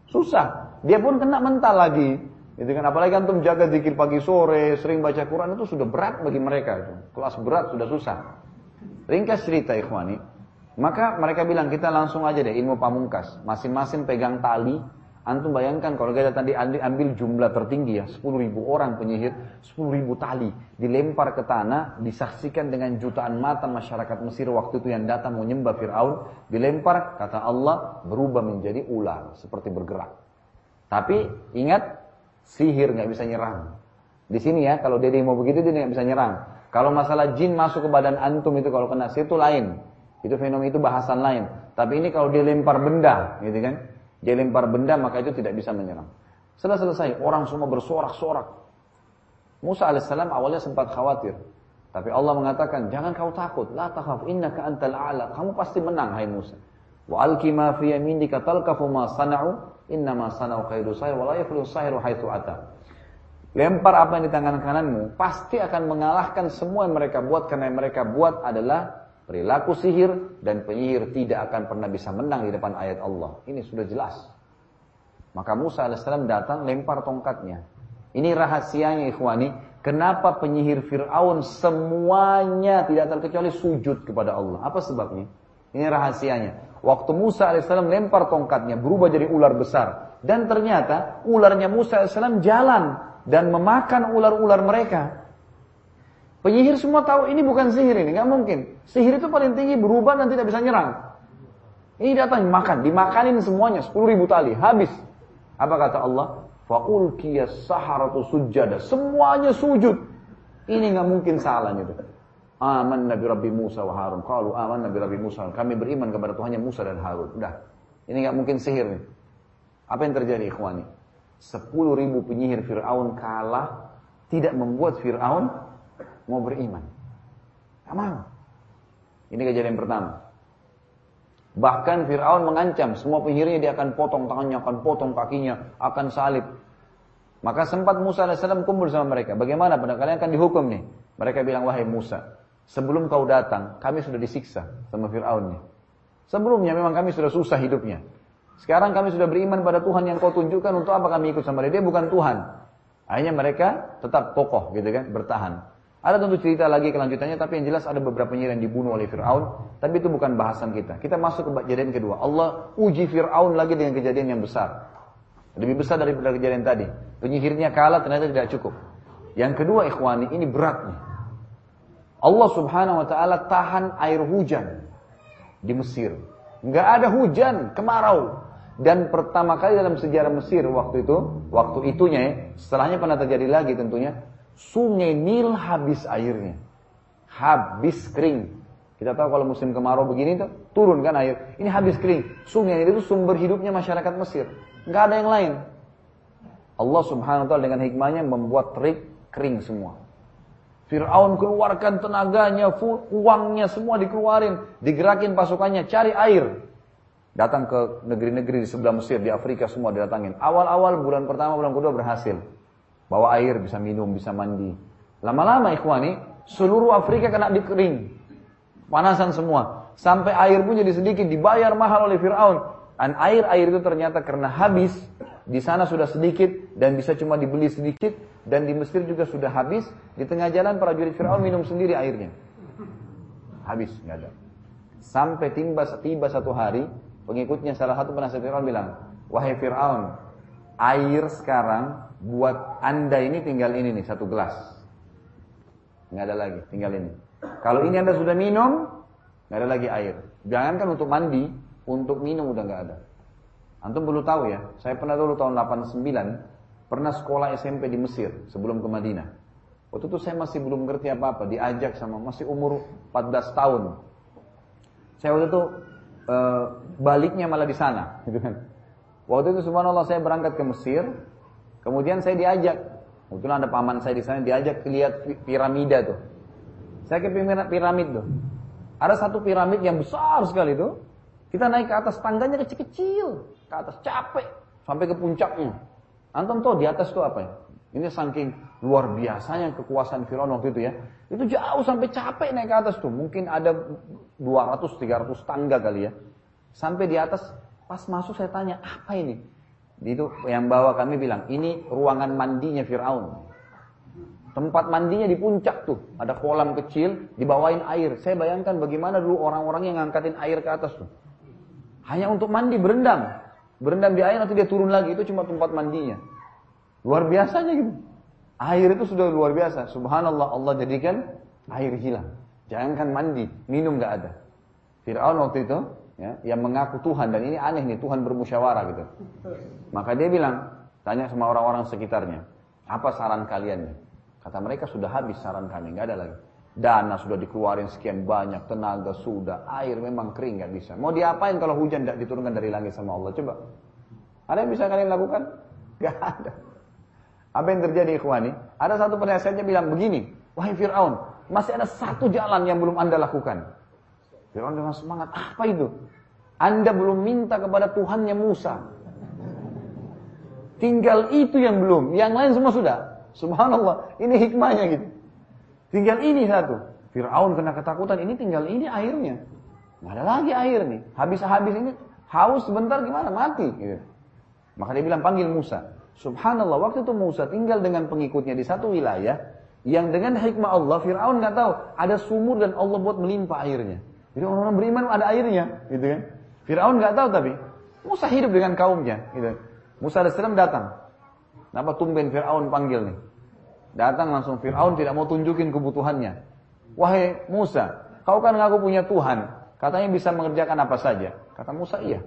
susah. Dia pun kena mental lagi. Itu kan apalagi antum jaga zikir pagi sore, sering baca Quran itu sudah berat bagi mereka itu. Kelas berat sudah susah. Ringkas cerita ikhwani, maka mereka bilang kita langsung aja deh ilmu pamungkas. Masing-masing pegang tali, Antum bayangkan kalau kita tadi ambil jumlah tertinggi ya, 10 ribu orang penyihir, 10 ribu tali, dilempar ke tanah, disaksikan dengan jutaan mata masyarakat Mesir waktu itu yang datang menyembah Fir'aun, dilempar, kata Allah, berubah menjadi ular, seperti bergerak. Tapi ingat, sihir nggak bisa nyerang. Di sini ya, kalau dia mau begitu dia nggak bisa nyerang. Kalau masalah jin masuk ke badan antum itu kalau kena sihir itu lain. Itu fenomena itu bahasan lain. Tapi ini kalau dia lempar benda, gitu kan? Dia lempar benda maka itu tidak bisa menyerang. Setelah selesai, orang semua bersorak-sorak. Musa alaihissalam awalnya sempat khawatir. Tapi Allah mengatakan, jangan kau takut. La takhaf, innaka antal a'la. Kamu pasti menang, hai Musa. Wa alki ma fi yaminika talkafu ma sana'u. Innama sana'u khairu sahir. Wa la sahiru haithu ata. Lempar apa yang di tangan kananmu. Pasti akan mengalahkan semua yang mereka buat. Karena yang mereka buat adalah Perilaku sihir dan penyihir tidak akan pernah bisa menang di depan ayat Allah. Ini sudah jelas. Maka Musa AS datang lempar tongkatnya. Ini rahasianya ikhwani. Kenapa penyihir Fir'aun semuanya tidak terkecuali sujud kepada Allah. Apa sebabnya? Ini rahasianya. Waktu Musa AS lempar tongkatnya berubah jadi ular besar. Dan ternyata ularnya Musa AS jalan dan memakan ular-ular mereka. Penyihir semua tahu ini bukan sihir ini, nggak mungkin. Sihir itu paling tinggi berubah dan tidak bisa nyerang. Ini datang makan, dimakanin semuanya 10 ribu tali, habis. Apa kata Allah? Faul kiyas saharatu sujada. Semuanya sujud. Ini nggak mungkin salah itu. Aman Nabi Rabbi Musa wa Harun. Kalau aman Nabi Rabbi Musa. Kami beriman kepada Tuhannya Musa dan Harun. Udah. Ini nggak mungkin sihir nih. Apa yang terjadi ikhwani? 10 ribu penyihir Fir'aun kalah. Tidak membuat Fir'aun mau beriman. Gak mau. Ini kejadian pertama. Bahkan Fir'aun mengancam semua penyihirnya dia akan potong tangannya, akan potong kakinya, akan salib. Maka sempat Musa AS kumpul sama mereka. Bagaimana pada kalian akan dihukum nih? Mereka bilang, wahai Musa, sebelum kau datang, kami sudah disiksa sama Fir'aun nih. Sebelumnya memang kami sudah susah hidupnya. Sekarang kami sudah beriman pada Tuhan yang kau tunjukkan untuk apa kami ikut sama dia. Dia bukan Tuhan. Akhirnya mereka tetap kokoh gitu kan, bertahan. Ada tentu cerita lagi kelanjutannya, tapi yang jelas ada beberapa penyihir yang dibunuh oleh Fir'aun. Tapi itu bukan bahasan kita. Kita masuk ke kejadian kedua. Allah uji Fir'aun lagi dengan kejadian yang besar. Lebih besar daripada kejadian tadi. Penyihirnya kalah ternyata tidak cukup. Yang kedua ikhwani, ini berat nih. Allah subhanahu wa ta'ala tahan air hujan di Mesir. Nggak ada hujan, kemarau. Dan pertama kali dalam sejarah Mesir waktu itu, waktu itunya ya, setelahnya pernah terjadi lagi tentunya, Sungai Nil habis airnya. Habis kering. Kita tahu kalau musim kemarau begini tuh turun kan air. Ini habis kering. Sungai Nil itu sumber hidupnya masyarakat Mesir. Nggak ada yang lain. Allah subhanahu wa ta'ala dengan hikmahnya membuat terik kering semua. Fir'aun keluarkan tenaganya, uangnya semua dikeluarin. Digerakin pasukannya, cari air. Datang ke negeri-negeri di sebelah Mesir, di Afrika semua didatangin. Awal-awal bulan pertama, bulan kedua berhasil. Bawa air, bisa minum, bisa mandi. Lama-lama ikhwani, seluruh Afrika kena dikering. Panasan semua. Sampai air pun jadi sedikit, dibayar mahal oleh Fir'aun. Dan air-air itu ternyata karena habis, di sana sudah sedikit dan bisa cuma dibeli sedikit dan di Mesir juga sudah habis. Di tengah jalan para prajurit Firaun minum sendiri airnya. Habis, nggak ada. Sampai tiba, tiba satu hari, pengikutnya salah satu penasihat Firaun bilang, wahai Firaun, air sekarang buat anda ini tinggal ini nih satu gelas. Nggak ada lagi, tinggal ini. Kalau ini anda sudah minum, nggak ada lagi air. Jangankan untuk mandi, untuk minum udah nggak ada. Antum perlu tahu ya, saya pernah dulu tahun 89 pernah sekolah SMP di Mesir sebelum ke Madinah. Waktu itu saya masih belum ngerti apa-apa, diajak sama masih umur 14 tahun. Saya waktu itu e, baliknya malah di sana, gitu kan. Waktu itu subhanallah saya berangkat ke Mesir, Kemudian saya diajak, kebetulan ada paman saya di sana diajak lihat piramida tuh. Saya ke piramid tuh. Ada satu piramid yang besar sekali tuh. Kita naik ke atas tangganya kecil-kecil, ke atas capek sampai ke puncaknya. Antum tahu di atas itu apa ya? Ini saking luar biasanya kekuasaan Firaun waktu itu ya. Itu jauh sampai capek naik ke atas tuh. Mungkin ada 200 300 tangga kali ya. Sampai di atas pas masuk saya tanya, "Apa ini?" Itu yang bawa kami bilang, ini ruangan mandinya Fir'aun. Tempat mandinya di puncak tuh. Ada kolam kecil, dibawain air. Saya bayangkan bagaimana dulu orang-orang yang ngangkatin air ke atas tuh. Hanya untuk mandi, berendam. Berendam di air nanti dia turun lagi. Itu cuma tempat mandinya. Luar biasanya gitu. Air itu sudah luar biasa. Subhanallah Allah jadikan air hilang. Jangankan mandi, minum gak ada. Fir'aun waktu itu ya, yang mengaku Tuhan dan ini aneh nih Tuhan bermusyawarah gitu. Maka dia bilang, tanya sama orang-orang sekitarnya, apa saran kalian nih? Kata mereka sudah habis saran kami, nggak ada lagi. Dana sudah dikeluarin sekian banyak, tenaga sudah, air memang kering nggak bisa. Mau diapain kalau hujan tidak diturunkan dari langit sama Allah? Coba. Ada yang bisa kalian lakukan? Gak ada. Apa yang terjadi ikhwani? Ada satu penasihatnya bilang begini, wahai Fir'aun, masih ada satu jalan yang belum anda lakukan. Fir'aun dengan semangat, apa itu? Anda belum minta kepada Tuhannya Musa. Tinggal itu yang belum, yang lain semua sudah. Subhanallah, ini hikmahnya gitu. Tinggal ini satu. Fir'aun kena ketakutan, ini tinggal ini airnya. Nggak ada lagi air nih. Habis-habis ini, haus sebentar gimana? Mati. Gitu. Maka dia bilang panggil Musa. Subhanallah, waktu itu Musa tinggal dengan pengikutnya di satu wilayah, yang dengan hikmah Allah, Fir'aun nggak tahu ada sumur dan Allah buat melimpah airnya. Jadi orang-orang beriman ada airnya, gitu kan? Fir'aun nggak tahu tapi Musa hidup dengan kaumnya, gitu. Musa AS datang. Kenapa tumben Fir'aun panggil nih? Datang langsung Fir'aun tidak mau tunjukin kebutuhannya. Wahai Musa, kau kan ngaku punya Tuhan. Katanya bisa mengerjakan apa saja. Kata Musa, iya.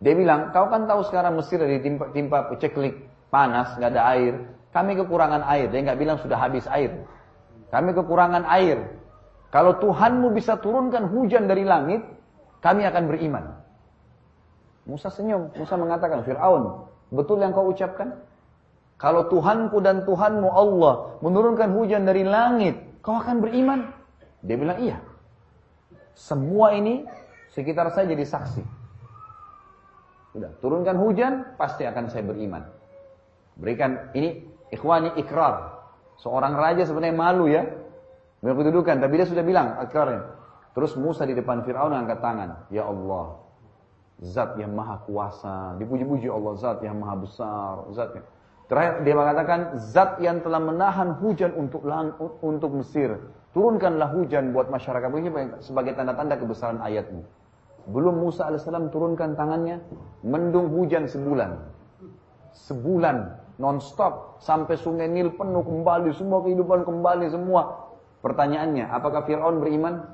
Dia bilang, kau kan tahu sekarang Mesir di timpa, timpa ceklik panas, nggak ada air. Kami kekurangan air. Dia nggak bilang sudah habis air. Kami kekurangan air. Kalau Tuhanmu bisa turunkan hujan dari langit, kami akan beriman. Musa senyum. Musa mengatakan, Fir'aun, betul yang kau ucapkan? Kalau Tuhanku dan Tuhanmu Allah menurunkan hujan dari langit, kau akan beriman? Dia bilang, iya. Semua ini sekitar saya jadi saksi. Sudah, turunkan hujan, pasti akan saya beriman. Berikan ini ikhwani ikrar. Seorang raja sebenarnya malu ya. Punya kedudukan, tapi dia sudah bilang ikrarnya. Terus Musa di depan Fir'aun angkat tangan. Ya Allah, zat yang maha kuasa. Dipuji-puji Allah, zat yang maha besar. Zat yang... Terakhir dia mengatakan, zat yang telah menahan hujan untuk untuk Mesir. Turunkanlah hujan buat masyarakat ini sebagai tanda-tanda kebesaran ayatmu. Belum Musa AS turunkan tangannya, mendung hujan sebulan. Sebulan, non-stop. Sampai sungai Nil penuh kembali, semua kehidupan kembali, semua. Pertanyaannya, apakah Fir'aun beriman?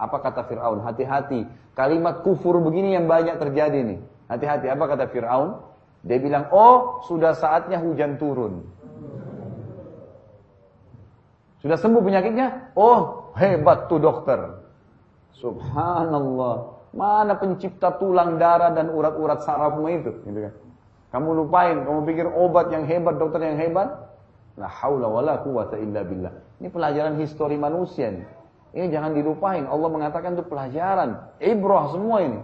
Apa kata Fir'aun? Hati-hati. Kalimat kufur begini yang banyak terjadi nih. Hati-hati. Apa kata Fir'aun? Dia bilang, oh sudah saatnya hujan turun. Sudah sembuh penyakitnya? Oh hebat tuh dokter. Subhanallah. Mana pencipta tulang darah dan urat-urat sarafmu itu? Gitu kan. Kamu lupain, kamu pikir obat yang hebat, dokter yang hebat? La haula wala quwata illa billah. Ini pelajaran histori manusia nih. Ini jangan dilupain. Allah mengatakan itu pelajaran. Ibrah semua ini.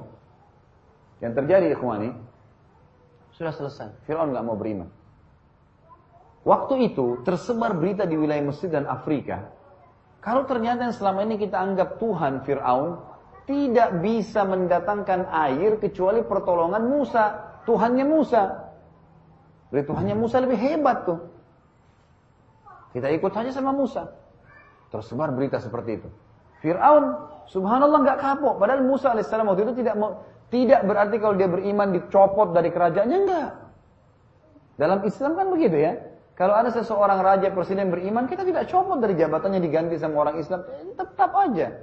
Yang terjadi ikhwani. Sudah selesai. Fir'aun nggak mau beriman. Waktu itu tersebar berita di wilayah Mesir dan Afrika. Kalau ternyata yang selama ini kita anggap Tuhan Fir'aun tidak bisa mendatangkan air kecuali pertolongan Musa. Tuhannya Musa. Jadi Tuhannya Musa lebih hebat tuh. Kita ikut saja sama Musa. Tersebar berita seperti itu. Fir'aun, subhanallah nggak kapok. Padahal Musa alaihissalam waktu itu tidak mau, tidak berarti kalau dia beriman dicopot dari kerajaannya enggak. Dalam Islam kan begitu ya. Kalau ada seseorang raja presiden beriman, kita tidak copot dari jabatannya diganti sama orang Islam, tetap aja.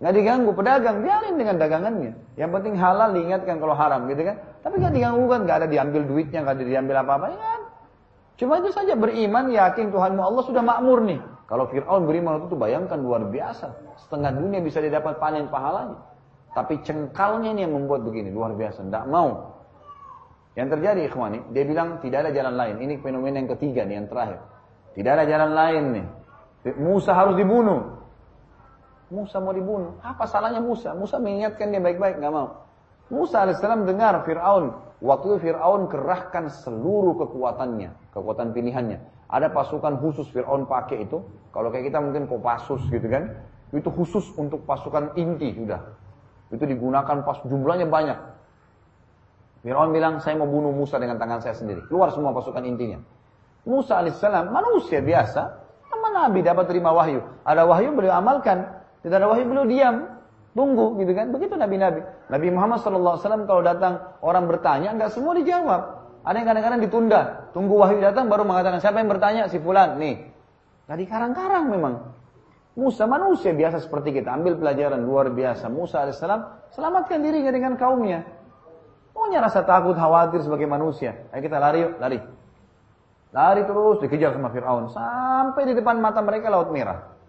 Nggak diganggu, pedagang, biarin dengan dagangannya. Yang penting halal diingatkan kalau haram gitu kan. Tapi nggak diganggu kan, nggak ada diambil duitnya, nggak ada diambil apa-apa. Ya, Cuma itu saja beriman, yakin Tuhanmu Allah sudah makmur nih. Kalau Fir'aun beriman itu bayangkan luar biasa. Setengah dunia bisa didapat panen pahalanya. Tapi cengkalnya ini yang membuat begini, luar biasa. Tidak mau. Yang terjadi ikhwani, dia bilang tidak ada jalan lain. Ini fenomena yang ketiga nih, yang terakhir. Tidak ada jalan lain nih. Musa harus dibunuh. Musa mau dibunuh. Apa salahnya Musa? Musa mengingatkan dia baik-baik, nggak mau. Musa alaihissalam dengar Fir'aun. Waktu itu Fir'aun kerahkan seluruh kekuatannya. Kekuatan pilihannya. Ada pasukan khusus Fir'aun pakai itu. Kalau kayak kita mungkin Kopassus gitu kan. Itu khusus untuk pasukan inti sudah. Itu digunakan pas jumlahnya banyak. Fir'aun bilang, saya mau bunuh Musa dengan tangan saya sendiri. Keluar semua pasukan intinya. Musa alaihissalam manusia biasa. Sama Nabi dapat terima wahyu. Ada wahyu beliau amalkan. Tidak ada wahyu beliau diam. Tunggu gitu kan. Begitu Nabi-Nabi. Nabi Muhammad SAW kalau datang orang bertanya, nggak semua dijawab. Ada yang kadang-kadang ditunda. Tunggu wahyu datang baru mengatakan, siapa yang bertanya? Si Fulan. Nih. Tadi karang-karang memang. Musa manusia biasa seperti kita. Ambil pelajaran luar biasa. Musa AS selamatkan dirinya dengan kaumnya. Punya rasa takut, khawatir sebagai manusia. Ayo kita lari yuk, lari. Lari terus dikejar sama Fir'aun. Sampai di depan mata mereka laut merah.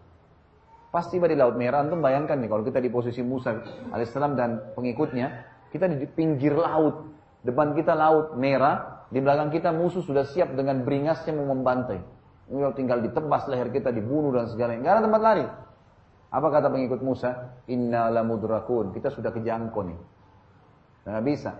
Pas tiba di Laut Merah, antum bayangkan nih kalau kita di posisi Musa alaihissalam dan pengikutnya, kita di pinggir laut, depan kita laut merah, di belakang kita musuh sudah siap dengan beringasnya mau membantai. Kalau tinggal ditebas leher kita, dibunuh dan segala Gak ada tempat lari. Apa kata pengikut Musa? Inna lamudrakun. Kita sudah kejangkau nih. Nggak bisa.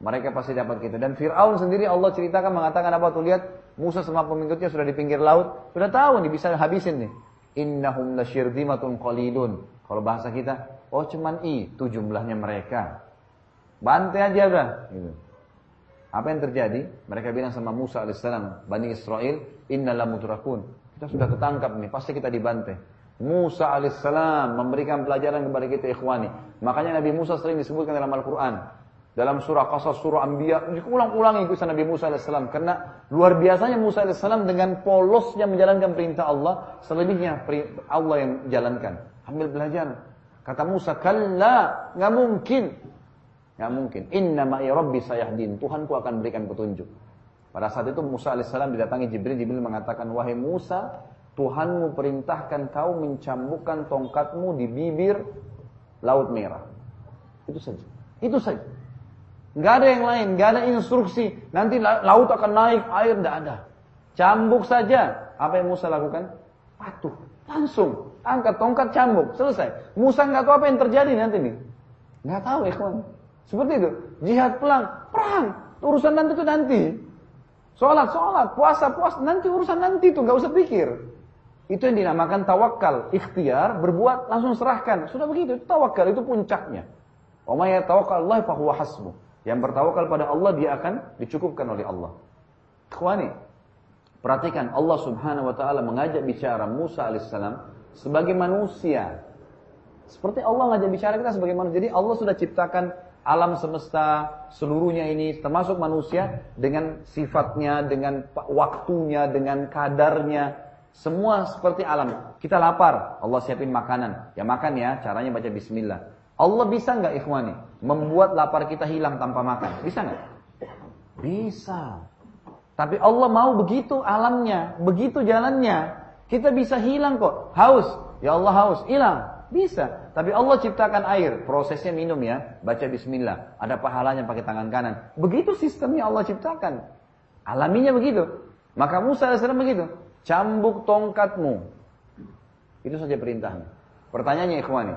Mereka pasti dapat kita. Dan Fir'aun sendiri Allah ceritakan mengatakan apa tuh lihat Musa sama pengikutnya sudah di pinggir laut. Sudah tahu nih bisa habisin nih innahum lasyirdimatun qalilun. Kalau bahasa kita, oh cuman itu jumlahnya mereka. Bantai aja udah. Gitu. Apa yang terjadi? Mereka bilang sama Musa alaihissalam, Bani Israel, inna lamudrakun. Kita sudah ketangkap nih, pasti kita dibantai. Musa alaihissalam memberikan pelajaran kepada kita ikhwani. Makanya Nabi Musa sering disebutkan dalam Al-Quran. Dalam surah Qasas, surah Anbiya, diulang-ulang kisah Nabi Musa AS. Karena luar biasanya Musa AS dengan polosnya menjalankan perintah Allah, selebihnya Allah yang jalankan. Ambil belajar. Kata Musa, kalla, nggak mungkin. Nggak mungkin. Inna ma'i rabbi sayahdin. Tuhanku akan berikan petunjuk. Pada saat itu Musa AS didatangi Jibril. Jibril mengatakan, wahai Musa, Tuhanmu perintahkan kau mencambukkan tongkatmu di bibir Laut Merah. Itu saja. Itu saja. Nggak ada yang lain, nggak ada instruksi. Nanti laut akan naik, air nggak ada. Cambuk saja. Apa yang Musa lakukan? Patuh. Langsung angkat tongkat cambuk, selesai. Musa nggak tahu apa yang terjadi nanti nih. Nggak tahu ikhwan. Seperti itu. Jihad pelang, perang. Urusan nanti itu nanti. Sholat, sholat, puasa, puasa. Nanti urusan nanti itu, nggak usah pikir. Itu yang dinamakan tawakal, ikhtiar, berbuat, langsung serahkan. Sudah begitu, itu tawakal, itu puncaknya. Wa may yatawakkal Allah fahuwa hasbuh. Yang bertawakal pada Allah dia akan dicukupkan oleh Allah. Ikhwani, perhatikan Allah Subhanahu wa taala mengajak bicara Musa alaihissalam sebagai manusia. Seperti Allah ngajak bicara kita sebagai manusia. Jadi Allah sudah ciptakan alam semesta seluruhnya ini termasuk manusia dengan sifatnya, dengan waktunya, dengan kadarnya. Semua seperti alam. Kita lapar, Allah siapin makanan. Ya makan ya, caranya baca bismillah. Allah bisa nggak ikhwani membuat lapar kita hilang tanpa makan? Bisa nggak? Bisa. Tapi Allah mau begitu alamnya, begitu jalannya. Kita bisa hilang kok. Haus, ya Allah haus, hilang. Bisa. Tapi Allah ciptakan air, prosesnya minum ya. Baca bismillah, ada pahalanya pakai tangan kanan. Begitu sistemnya Allah ciptakan. Alaminya begitu. Maka Musa AS begitu. Cambuk tongkatmu. Itu saja perintahnya. Pertanyaannya ikhwani,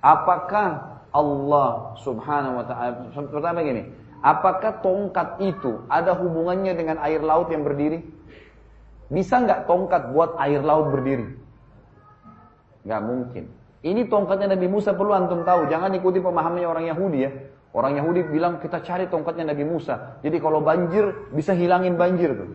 Apakah Allah subhanahu wa ta'ala, pertama gini, apakah tongkat itu ada hubungannya dengan air laut yang berdiri? Bisa nggak tongkat buat air laut berdiri? Nggak mungkin. Ini tongkatnya Nabi Musa perlu antum tahu. Jangan ikuti pemahamannya orang Yahudi ya. Orang Yahudi bilang kita cari tongkatnya Nabi Musa. Jadi kalau banjir bisa hilangin banjir tuh.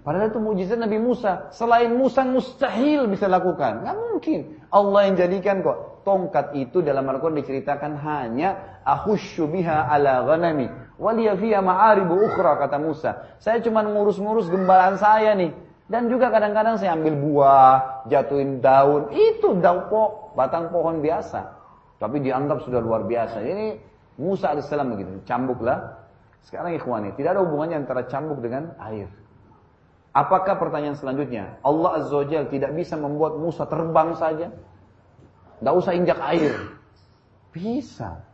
Padahal itu mujizat Nabi Musa. Selain Musa mustahil bisa lakukan. Nggak mungkin. Allah yang jadikan kok. Tongkat itu dalam Al-Quran diceritakan hanya ahusyu biha ala ghanami. Waliya fiya ma'aribu ukhra kata Musa. Saya cuma ngurus-ngurus gembalaan saya nih. Dan juga kadang-kadang saya ambil buah, jatuhin daun. Itu daun po, batang pohon biasa. Tapi dianggap sudah luar biasa. Ini Musa AS begitu. Cambuklah. Sekarang ikhwani, tidak ada hubungannya antara cambuk dengan air. Apakah pertanyaan selanjutnya? Allah Azza wa tidak bisa membuat Musa terbang saja? Tidak usah injak air. Bisa.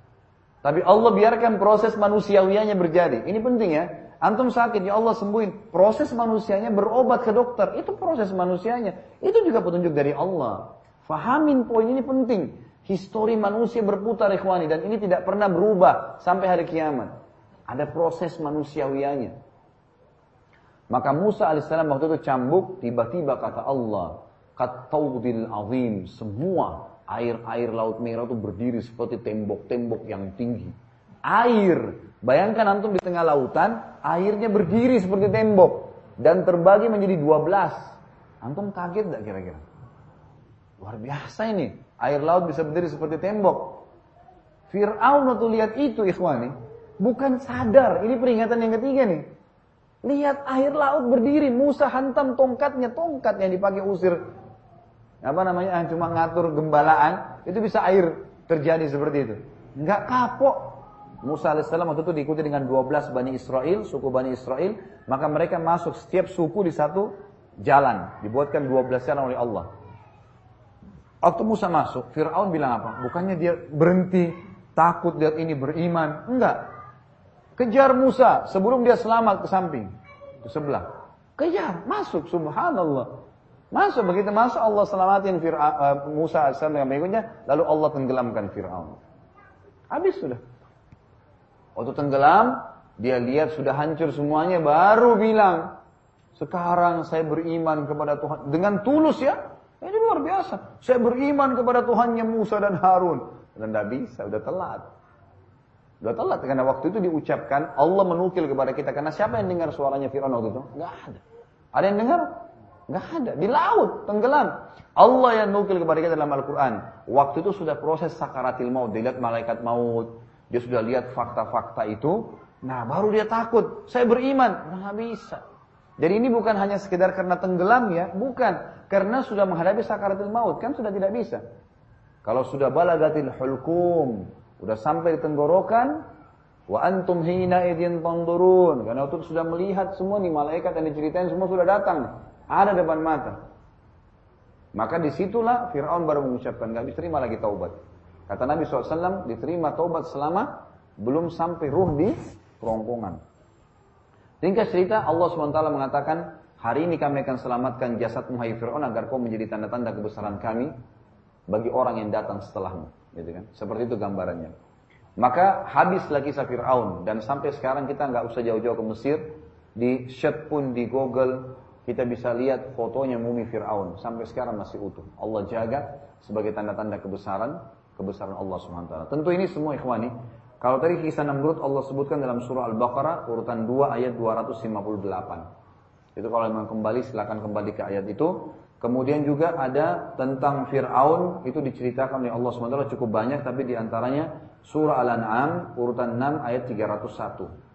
Tapi Allah biarkan proses manusiawianya berjadi. Ini penting ya. Antum sakit, ya Allah sembuhin. Proses manusianya berobat ke dokter. Itu proses manusianya. Itu juga petunjuk dari Allah. Fahamin poin ini penting. Histori manusia berputar ikhwani. Dan ini tidak pernah berubah sampai hari kiamat. Ada proses manusiawianya. Maka Musa alaihissalam waktu itu cambuk, tiba-tiba kata Allah, Kataudil azim, semua air-air laut merah itu berdiri seperti tembok-tembok yang tinggi. Air, bayangkan antum di tengah lautan, airnya berdiri seperti tembok. Dan terbagi menjadi 12. Antum kaget gak kira-kira? Luar biasa ini, air laut bisa berdiri seperti tembok. Fir'aun waktu lihat itu ikhwani, bukan sadar, ini peringatan yang ketiga nih. Lihat air laut berdiri, Musa hantam tongkatnya, tongkat yang dipakai usir. Apa namanya, ah, cuma ngatur gembalaan, itu bisa air terjadi seperti itu. Enggak kapok. Musa AS waktu itu diikuti dengan 12 Bani Israel, suku Bani Israel. Maka mereka masuk setiap suku di satu jalan. Dibuatkan 12 jalan oleh Allah. Waktu Musa masuk, Fir'aun bilang apa? Bukannya dia berhenti, takut lihat ini beriman. Enggak. Kejar Musa sebelum dia selamat ke samping. Ke sebelah. Kejar, masuk subhanallah. Masuk begitu masuk Allah selamatin uh, Musa AS dengan berikutnya, lalu Allah tenggelamkan Fir'aun. Habis sudah. Waktu tenggelam, dia lihat sudah hancur semuanya, baru bilang, sekarang saya beriman kepada Tuhan. Dengan tulus ya, ini luar biasa. Saya beriman kepada Tuhannya Musa dan Harun. Dan tidak bisa, udah telat. Sudah telat karena waktu itu diucapkan Allah menukil kepada kita karena siapa yang dengar suaranya Firaun waktu itu? Enggak ada. Ada yang dengar? Enggak ada. Di laut tenggelam. Allah yang nukil kepada kita dalam Al-Quran. Waktu itu sudah proses sakaratil maut. Dilihat malaikat maut. Dia sudah lihat fakta-fakta itu. Nah baru dia takut. Saya beriman. Nggak bisa. Jadi ini bukan hanya sekedar karena tenggelam ya. Bukan. Karena sudah menghadapi sakaratil maut. Kan sudah tidak bisa. Kalau sudah balagatil hulkum. Udah sampai di tenggorokan, wa antum hina idin tandurun. Karena waktu sudah melihat semua nih malaikat yang diceritain semua sudah datang, ada depan mata. Maka di situlah Fir'aun baru mengucapkan, gak bisa terima lagi taubat. Kata Nabi SAW, diterima taubat selama belum sampai ruh di kerongkongan. Ringkas cerita, Allah SWT mengatakan, hari ini kami akan selamatkan jasadmu hai Fir'aun agar kau menjadi tanda-tanda kebesaran kami bagi orang yang datang setelahmu. Gitu kan? Seperti itu gambarannya. Maka habislah kisah Fir'aun dan sampai sekarang kita nggak usah jauh-jauh ke Mesir, di search pun di Google kita bisa lihat fotonya mumi Fir'aun sampai sekarang masih utuh. Allah jaga sebagai tanda-tanda kebesaran kebesaran Allah taala. Tentu ini semua ikhwani kalau tadi kisah Namrud Allah sebutkan dalam surah Al-Baqarah urutan 2 ayat 258. Itu kalau memang kembali silakan kembali ke ayat itu. Kemudian juga ada tentang Fir'aun itu diceritakan oleh Allah SWT cukup banyak tapi di antaranya surah Al-An'am urutan 6 ayat 301.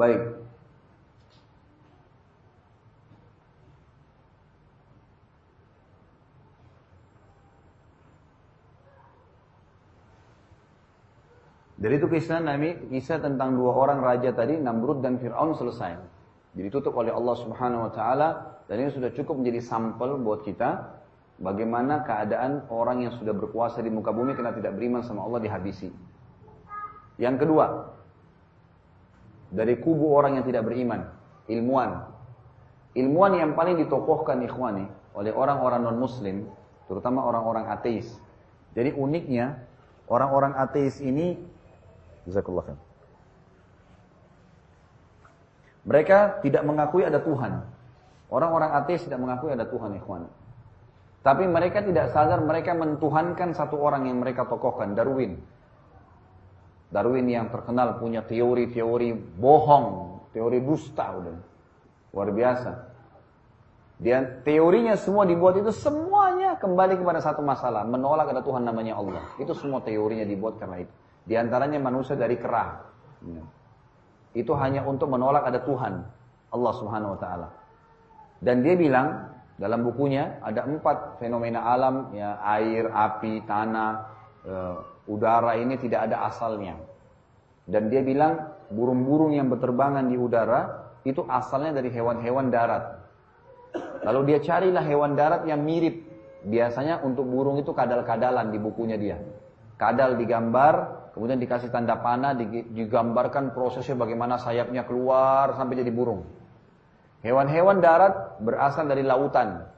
Baik. Dari itu kisah Nabi, kisah tentang dua orang raja tadi, Namrud dan Fir'aun selesai. Jadi tutup oleh Allah Subhanahu wa taala dan ini sudah cukup menjadi sampel buat kita bagaimana keadaan orang yang sudah berkuasa di muka bumi karena tidak beriman sama Allah dihabisi. Yang kedua, dari kubu orang yang tidak beriman, ilmuwan. Ilmuwan yang paling ditokohkan ikhwani oleh orang-orang non-muslim, terutama orang-orang ateis. Jadi uniknya, orang-orang ateis ini, Mereka tidak mengakui ada Tuhan. Orang-orang ateis tidak mengakui ada Tuhan, ikhwan. Tapi mereka tidak sadar mereka mentuhankan satu orang yang mereka tokohkan, Darwin. Darwin yang terkenal punya teori-teori bohong, teori dusta udah. Luar biasa. Dia teorinya semua dibuat itu semuanya kembali kepada satu masalah, menolak ada Tuhan namanya Allah. Itu semua teorinya dibuat karena itu. Di antaranya manusia dari kerah. Itu hanya untuk menolak ada Tuhan, Allah Subhanahu wa taala. Dan dia bilang dalam bukunya ada empat fenomena alam ya air, api, tanah, eh, udara ini tidak ada asalnya. Dan dia bilang burung-burung yang berterbangan di udara itu asalnya dari hewan-hewan darat. Lalu dia carilah hewan darat yang mirip. Biasanya untuk burung itu kadal-kadalan di bukunya dia. Kadal digambar, kemudian dikasih tanda panah, digambarkan prosesnya bagaimana sayapnya keluar sampai jadi burung. Hewan-hewan darat berasal dari lautan.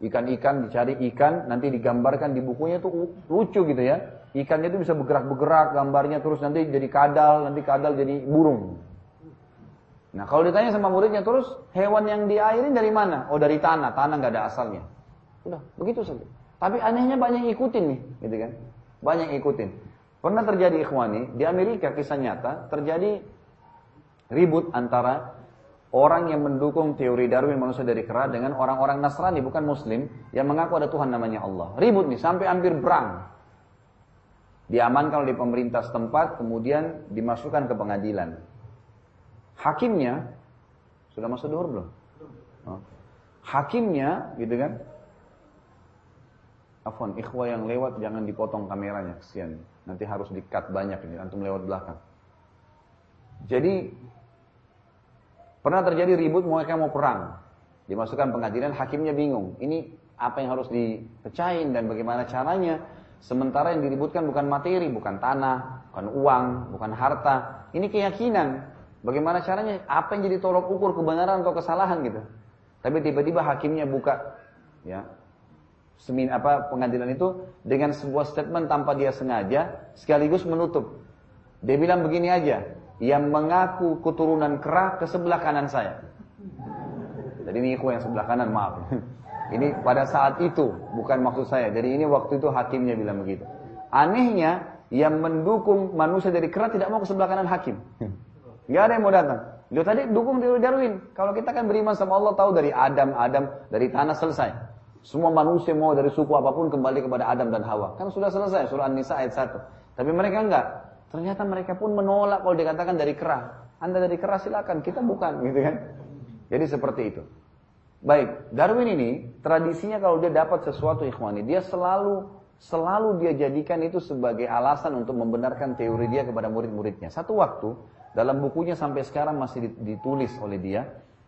Ikan-ikan dicari ikan, nanti digambarkan di bukunya itu lucu gitu ya. Ikannya itu bisa bergerak-bergerak, gambarnya terus nanti jadi kadal, nanti kadal jadi burung. Nah kalau ditanya sama muridnya terus, hewan yang di air ini dari mana? Oh dari tanah, tanah nggak ada asalnya. Udah, begitu saja. Tapi anehnya banyak ikutin nih, gitu kan? Banyak ikutin. Pernah terjadi ikhwani, di Amerika kisah nyata, terjadi ribut antara orang yang mendukung teori Darwin manusia dari kera dengan orang-orang Nasrani bukan Muslim yang mengaku ada Tuhan namanya Allah. Ribut nih sampai hampir perang. Diamankan oleh pemerintah setempat kemudian dimasukkan ke pengadilan. Hakimnya sudah masuk duhur belum? Oh. Hakimnya gitu kan? Afwan, ikhwah yang lewat jangan dipotong kameranya, kesian. Nanti harus di-cut banyak ini, antum lewat belakang. Jadi Pernah terjadi ribut mereka mau perang. Dimasukkan pengadilan, hakimnya bingung. Ini apa yang harus dipecahin dan bagaimana caranya. Sementara yang diributkan bukan materi, bukan tanah, bukan uang, bukan harta. Ini keyakinan. Bagaimana caranya? Apa yang jadi tolok ukur kebenaran atau kesalahan gitu. Tapi tiba-tiba hakimnya buka ya semin apa pengadilan itu dengan sebuah statement tanpa dia sengaja sekaligus menutup. Dia bilang begini aja, yang mengaku keturunan kera ke sebelah kanan saya. Jadi ini ikhwan yang sebelah kanan, maaf. Ini pada saat itu, bukan maksud saya. Jadi ini waktu itu hakimnya bilang begitu. Anehnya, yang mendukung manusia dari kera tidak mau ke sebelah kanan hakim. Gak ada yang mau datang. Dia tadi dukung teori Darwin. Kalau kita kan beriman sama Allah tahu dari Adam, Adam dari tanah selesai. Semua manusia mau dari suku apa pun kembali kepada Adam dan Hawa. Kan sudah selesai surah An-Nisa ayat 1. Tapi mereka enggak. Ternyata mereka pun menolak kalau dikatakan dari kerah. Anda dari kerah silakan, kita bukan gitu kan. Jadi seperti itu. Baik, Darwin ini tradisinya kalau dia dapat sesuatu ikhwani, dia selalu selalu dia jadikan itu sebagai alasan untuk membenarkan teori dia kepada murid-muridnya. Satu waktu dalam bukunya sampai sekarang masih ditulis oleh dia,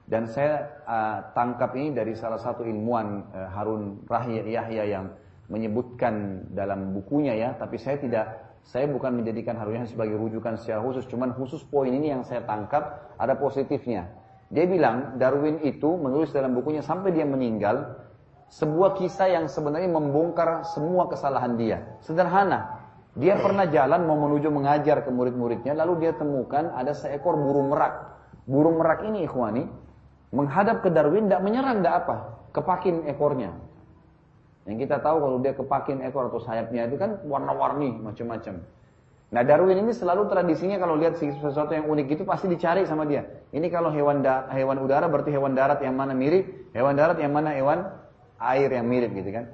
Dan saya uh, tangkap ini dari salah satu ilmuwan uh, Harun Rahya Yahya yang menyebutkan dalam bukunya ya, tapi saya tidak saya bukan menjadikan Harun Yahya sebagai rujukan secara khusus, cuman khusus poin ini yang saya tangkap ada positifnya. Dia bilang Darwin itu menulis dalam bukunya sampai dia meninggal sebuah kisah yang sebenarnya membongkar semua kesalahan dia. Sederhana. Dia pernah jalan mau menuju mengajar ke murid-muridnya, lalu dia temukan ada seekor burung merak. Burung merak ini ikhwani, menghadap ke Darwin tidak menyerang, tidak apa, kepakin ekornya. Yang kita tahu kalau dia kepakin ekor atau sayapnya itu kan warna-warni macam-macam. Nah Darwin ini selalu tradisinya kalau lihat sesuatu yang unik itu pasti dicari sama dia. Ini kalau hewan da hewan udara berarti hewan darat yang mana mirip, hewan darat yang mana hewan air yang mirip gitu kan.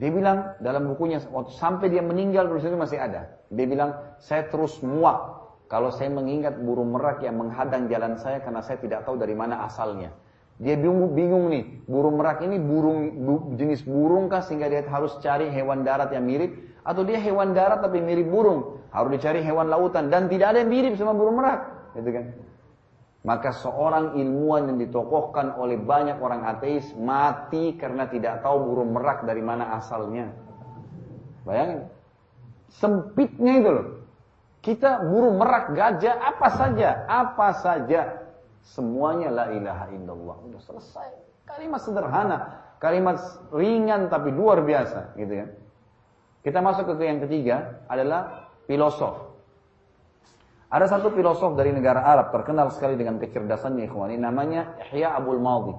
Dia bilang dalam bukunya waktu sampai dia meninggal terus itu masih ada. Dia bilang saya terus muak kalau saya mengingat burung merak yang menghadang jalan saya karena saya tidak tahu dari mana asalnya. Dia bingung, bingung nih, burung merak ini burung bu, jenis burung kah sehingga dia harus cari hewan darat yang mirip atau dia hewan darat tapi mirip burung, harus dicari hewan lautan dan tidak ada yang mirip sama burung merak, gitu kan? Maka seorang ilmuwan yang ditokohkan oleh banyak orang ateis mati karena tidak tahu burung merak dari mana asalnya. Bayangin, sempitnya itu loh. Kita burung merak, gajah, apa saja, apa saja. Semuanya la ilaha illallah. Udah selesai. Kalimat sederhana. Kalimat ringan tapi luar biasa. Gitu kan. Kita masuk ke yang ketiga adalah filosof. Ada satu filosof dari negara Arab terkenal sekali dengan kecerdasannya ikhwani namanya Ihya Abul Madi.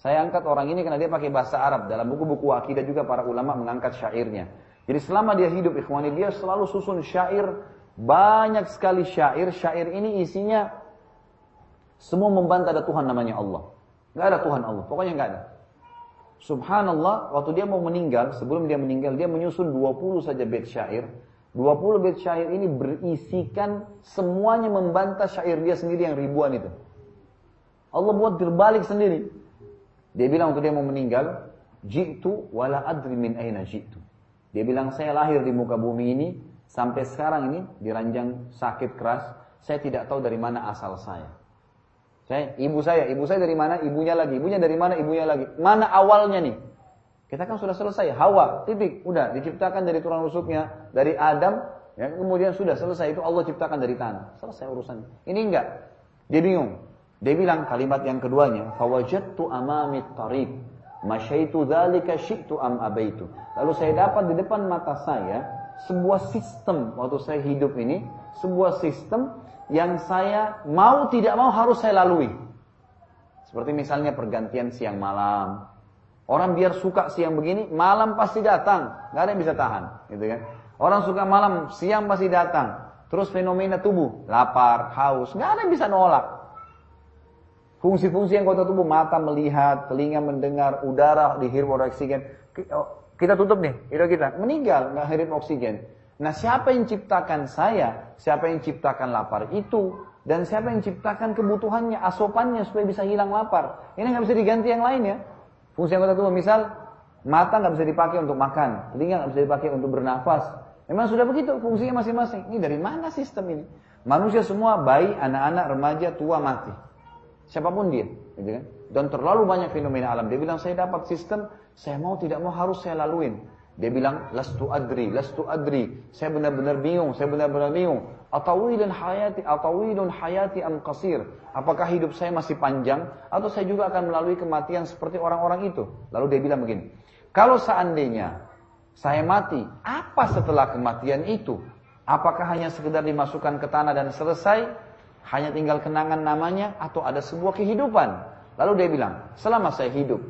Saya angkat orang ini karena dia pakai bahasa Arab. Dalam buku-buku akidah juga para ulama mengangkat syairnya. Jadi selama dia hidup ikhwani dia selalu susun syair banyak sekali syair, syair ini isinya semua membantah ada Tuhan namanya Allah. Gak ada Tuhan Allah, pokoknya gak ada. Subhanallah, waktu dia mau meninggal, sebelum dia meninggal, dia menyusun 20 saja bait syair. 20 bait syair ini berisikan semuanya membantah syair dia sendiri yang ribuan itu. Allah buat terbalik sendiri. Dia bilang waktu dia mau meninggal, Jitu wala adri min aina jitu. Dia bilang saya lahir di muka bumi ini Sampai sekarang ini diranjang sakit keras, saya tidak tahu dari mana asal saya. Saya, ibu saya, ibu saya dari mana, ibunya lagi, ibunya dari mana, ibunya lagi. Mana awalnya nih? Kita kan sudah selesai, Hawa, titik, udah diciptakan dari tulang rusuknya, dari Adam, ya, kemudian sudah selesai itu Allah ciptakan dari tanah. Selesai urusannya. Ini enggak. Dia bingung. Dia bilang kalimat yang keduanya, fawajadtu amami tariq, masyaitu dzalika syi'tu am abaitu. Lalu saya dapat di depan mata saya sebuah sistem waktu saya hidup ini, sebuah sistem yang saya mau tidak mau harus saya lalui. Seperti misalnya pergantian siang malam. Orang biar suka siang begini, malam pasti datang, nggak ada yang bisa tahan, gitu kan? Orang suka malam, siang pasti datang. Terus fenomena tubuh, lapar, haus, nggak ada yang bisa nolak. Fungsi-fungsi yang kota tubuh, mata melihat, telinga mendengar, udara dihirup oksigen. Kita tutup nih, hidung kita. Meninggal, nggak hidup oksigen. Nah siapa yang ciptakan saya? Siapa yang ciptakan lapar itu? Dan siapa yang ciptakan kebutuhannya, asopannya supaya bisa hilang lapar? Ini nggak bisa diganti yang lain ya. Fungsi anggota tubuh, misal mata nggak bisa dipakai untuk makan, telinga nggak bisa dipakai untuk bernafas. Memang sudah begitu fungsinya masing-masing. Ini dari mana sistem ini? Manusia semua bayi, anak-anak, remaja, tua mati. Siapa pun dia, gitu kan? Dan terlalu banyak fenomena alam. Dia bilang saya dapat sistem saya mau tidak mau harus saya laluin. Dia bilang, lastu adri, lastu adri. Saya benar-benar bingung, saya benar-benar bingung. Atawilun hayati, atawilun hayati am qasir. Apakah hidup saya masih panjang atau saya juga akan melalui kematian seperti orang-orang itu? Lalu dia bilang begini, kalau seandainya saya mati, apa setelah kematian itu? Apakah hanya sekedar dimasukkan ke tanah dan selesai? Hanya tinggal kenangan namanya atau ada sebuah kehidupan? Lalu dia bilang, selama saya hidup,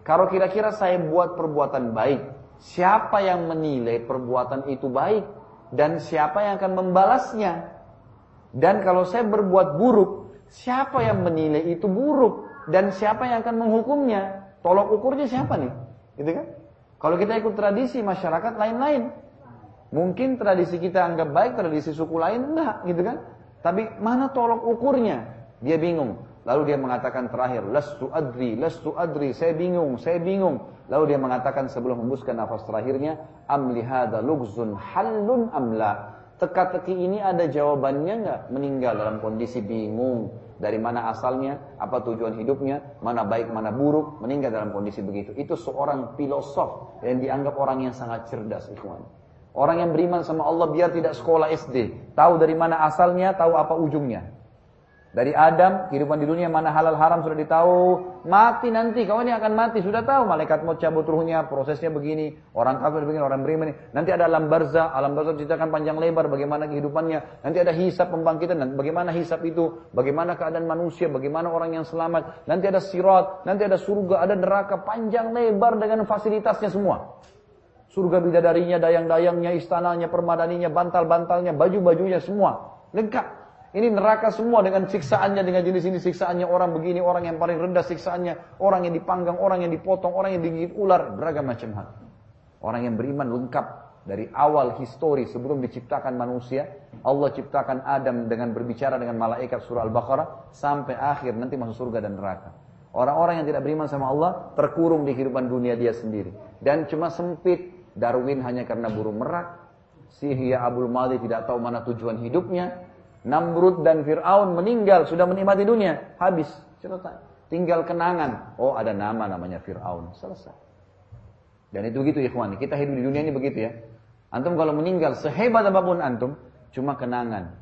kalau kira-kira saya buat perbuatan baik, siapa yang menilai perbuatan itu baik dan siapa yang akan membalasnya? Dan kalau saya berbuat buruk, siapa yang menilai itu buruk dan siapa yang akan menghukumnya? Tolok ukurnya siapa nih? Gitu kan? Kalau kita ikut tradisi masyarakat lain-lain, mungkin tradisi kita anggap baik, tradisi suku lain enggak, gitu kan? Tapi mana tolok ukurnya? Dia bingung. Lalu dia mengatakan terakhir, lastu adri, lastu adri, saya bingung, saya bingung. Lalu dia mengatakan sebelum hembuskan nafas terakhirnya, amli hada lugzun halun amla. Teka-teki ini ada jawabannya nggak? Meninggal dalam kondisi bingung. dari mana asalnya, apa tujuan hidupnya, mana baik, mana buruk, meninggal dalam kondisi begitu. Itu seorang filosof yang dianggap orang yang sangat cerdas, ikhwan. Orang yang beriman sama Allah biar tidak sekolah SD, tahu dari mana asalnya, tahu apa ujungnya. Dari Adam, kehidupan di dunia mana halal haram sudah ditahu. Mati nanti, kau ini akan mati. Sudah tahu, malaikat mau cabut ruhnya, prosesnya begini. Orang kafir begini, orang beriman. Nanti ada alam barza, alam barza ceritakan panjang lebar bagaimana kehidupannya. Nanti ada hisap pembangkitan, dan bagaimana hisap itu. Bagaimana keadaan manusia, bagaimana orang yang selamat. Nanti ada sirat, nanti ada surga, ada neraka. Panjang lebar dengan fasilitasnya semua. Surga bidadarinya, dayang-dayangnya, istananya, permadaninya, bantal-bantalnya, baju-bajunya semua. Lengkap. Ini neraka semua dengan siksaannya, dengan jenis ini siksaannya. Orang begini, orang yang paling rendah siksaannya, orang yang dipanggang, orang yang dipotong, orang yang digigit ular, beragam macam hal. Orang yang beriman lengkap dari awal histori sebelum diciptakan manusia, Allah ciptakan Adam dengan berbicara dengan malaikat surah Al-Baqarah sampai akhir nanti masuk surga dan neraka. Orang-orang yang tidak beriman sama Allah terkurung di kehidupan dunia dia sendiri. Dan cuma sempit. Darwin hanya karena burung merak, Sihya Abdul Mali tidak tahu mana tujuan hidupnya, Namrud dan Fir'aun meninggal, sudah menikmati dunia. Habis, selesai. Tinggal kenangan. Oh ada nama namanya Fir'aun. Selesai. Dan itu begitu ikhwan. Kita hidup di dunia ini begitu ya. Antum kalau meninggal, sehebat apa pun antum, cuma kenangan.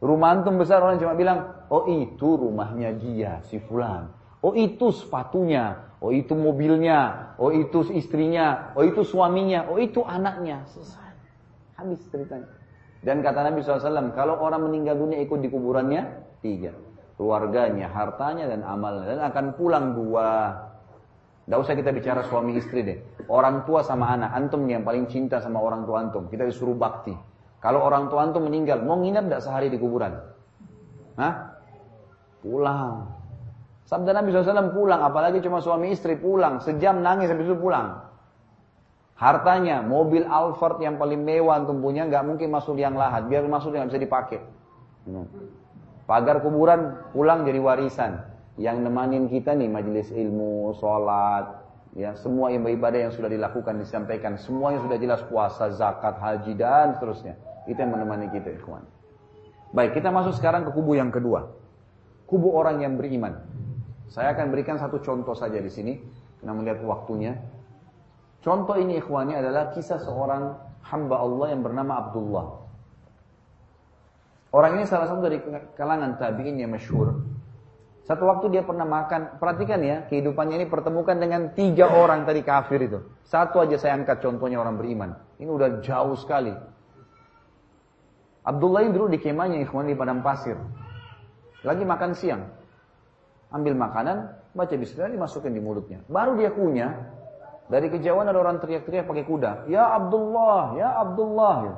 Rumah antum besar orang cuma bilang, oh itu rumahnya dia, si fulan. Oh itu sepatunya, oh itu mobilnya, oh itu istrinya, oh itu suaminya, oh itu anaknya. Selesai. Habis ceritanya. Dan kata Nabi SAW, kalau orang meninggal dunia ikut di kuburannya, tiga. Keluarganya, hartanya, dan amalnya. Dan akan pulang dua. Tidak usah kita bicara suami istri deh. Orang tua sama anak. Antum yang paling cinta sama orang tua antum. Kita disuruh bakti. Kalau orang tua antum meninggal, mau nginap tidak sehari di kuburan? Hah? Pulang. Sabda Nabi SAW pulang, apalagi cuma suami istri pulang. Sejam nangis habis itu pulang. Hartanya, mobil Alphard yang paling mewah antum punya, nggak mungkin masuk yang lahat. Biar masuk yang bisa dipakai. Hmm. Pagar kuburan pulang jadi warisan. Yang nemanin kita nih majelis ilmu, sholat, ya semua ibadah yang sudah dilakukan disampaikan, semuanya sudah jelas puasa, zakat, haji dan seterusnya. Itu yang menemani kita, ikhwan. Baik, kita masuk sekarang ke kubu yang kedua. Kubu orang yang beriman. Saya akan berikan satu contoh saja di sini, karena melihat waktunya. Contoh ini ikhwani adalah kisah seorang hamba Allah yang bernama Abdullah. Orang ini salah satu dari kalangan tabi'in yang masyhur. Satu waktu dia pernah makan, perhatikan ya, kehidupannya ini pertemukan dengan tiga orang tadi kafir itu. Satu aja saya angkat contohnya orang beriman. Ini udah jauh sekali. Abdullah ini dulu di kemahnya ikhwan di padang pasir. Lagi makan siang. Ambil makanan, baca bismillah, dimasukin di mulutnya. Baru dia kunyah, dari kejauhan ada orang teriak-teriak pakai kuda. Ya Abdullah, ya Abdullah. Ya.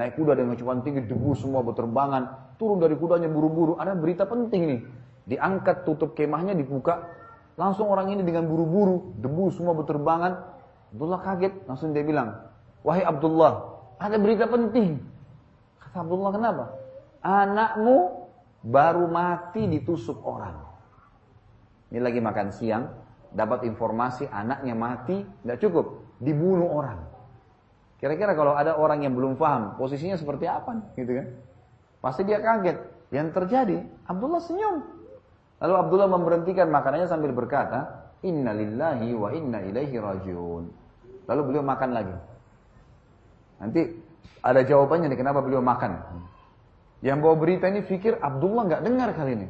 Naik kuda dengan kecepatan tinggi, debu semua berterbangan. Turun dari kudanya buru-buru. Ada berita penting nih. Diangkat tutup kemahnya, dibuka. Langsung orang ini dengan buru-buru. Debu semua berterbangan. Abdullah kaget. Langsung dia bilang, Wahai Abdullah, ada berita penting. Kata Abdullah, kenapa? Anakmu baru mati ditusuk orang. Ini lagi makan siang dapat informasi anaknya mati, tidak cukup, dibunuh orang. Kira-kira kalau ada orang yang belum paham, posisinya seperti apa gitu kan? Pasti dia kaget. Yang terjadi, Abdullah senyum. Lalu Abdullah memberhentikan makanannya sambil berkata, Inna lillahi wa inna ilaihi rajiun. Lalu beliau makan lagi. Nanti ada jawabannya nih kenapa beliau makan. Yang bawa berita ini pikir Abdullah nggak dengar kali ini.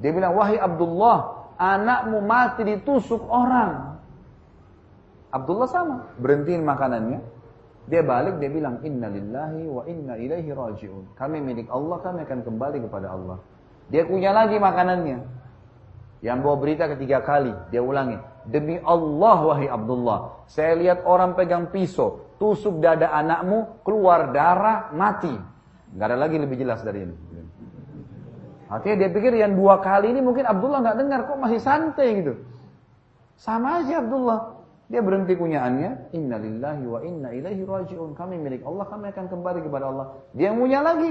Dia bilang, wahai Abdullah, anakmu mati ditusuk orang. Abdullah sama, berhentiin makanannya. Dia balik, dia bilang, Inna lillahi wa inna ilaihi raji'un. Kami milik Allah, kami akan kembali kepada Allah. Dia punya lagi makanannya. Yang bawa berita ketiga kali, dia ulangi. Demi Allah, wahai Abdullah. Saya lihat orang pegang pisau, tusuk dada anakmu, keluar darah, mati. Gak ada lagi lebih jelas dari ini. Artinya dia pikir yang dua kali ini mungkin Abdullah nggak dengar kok masih santai gitu. Sama aja Abdullah. Dia berhenti kunyaannya. Inna lillahi wa inna ilaihi raji'un. Kami milik Allah, kami akan kembali kepada Allah. Dia ngunyah lagi.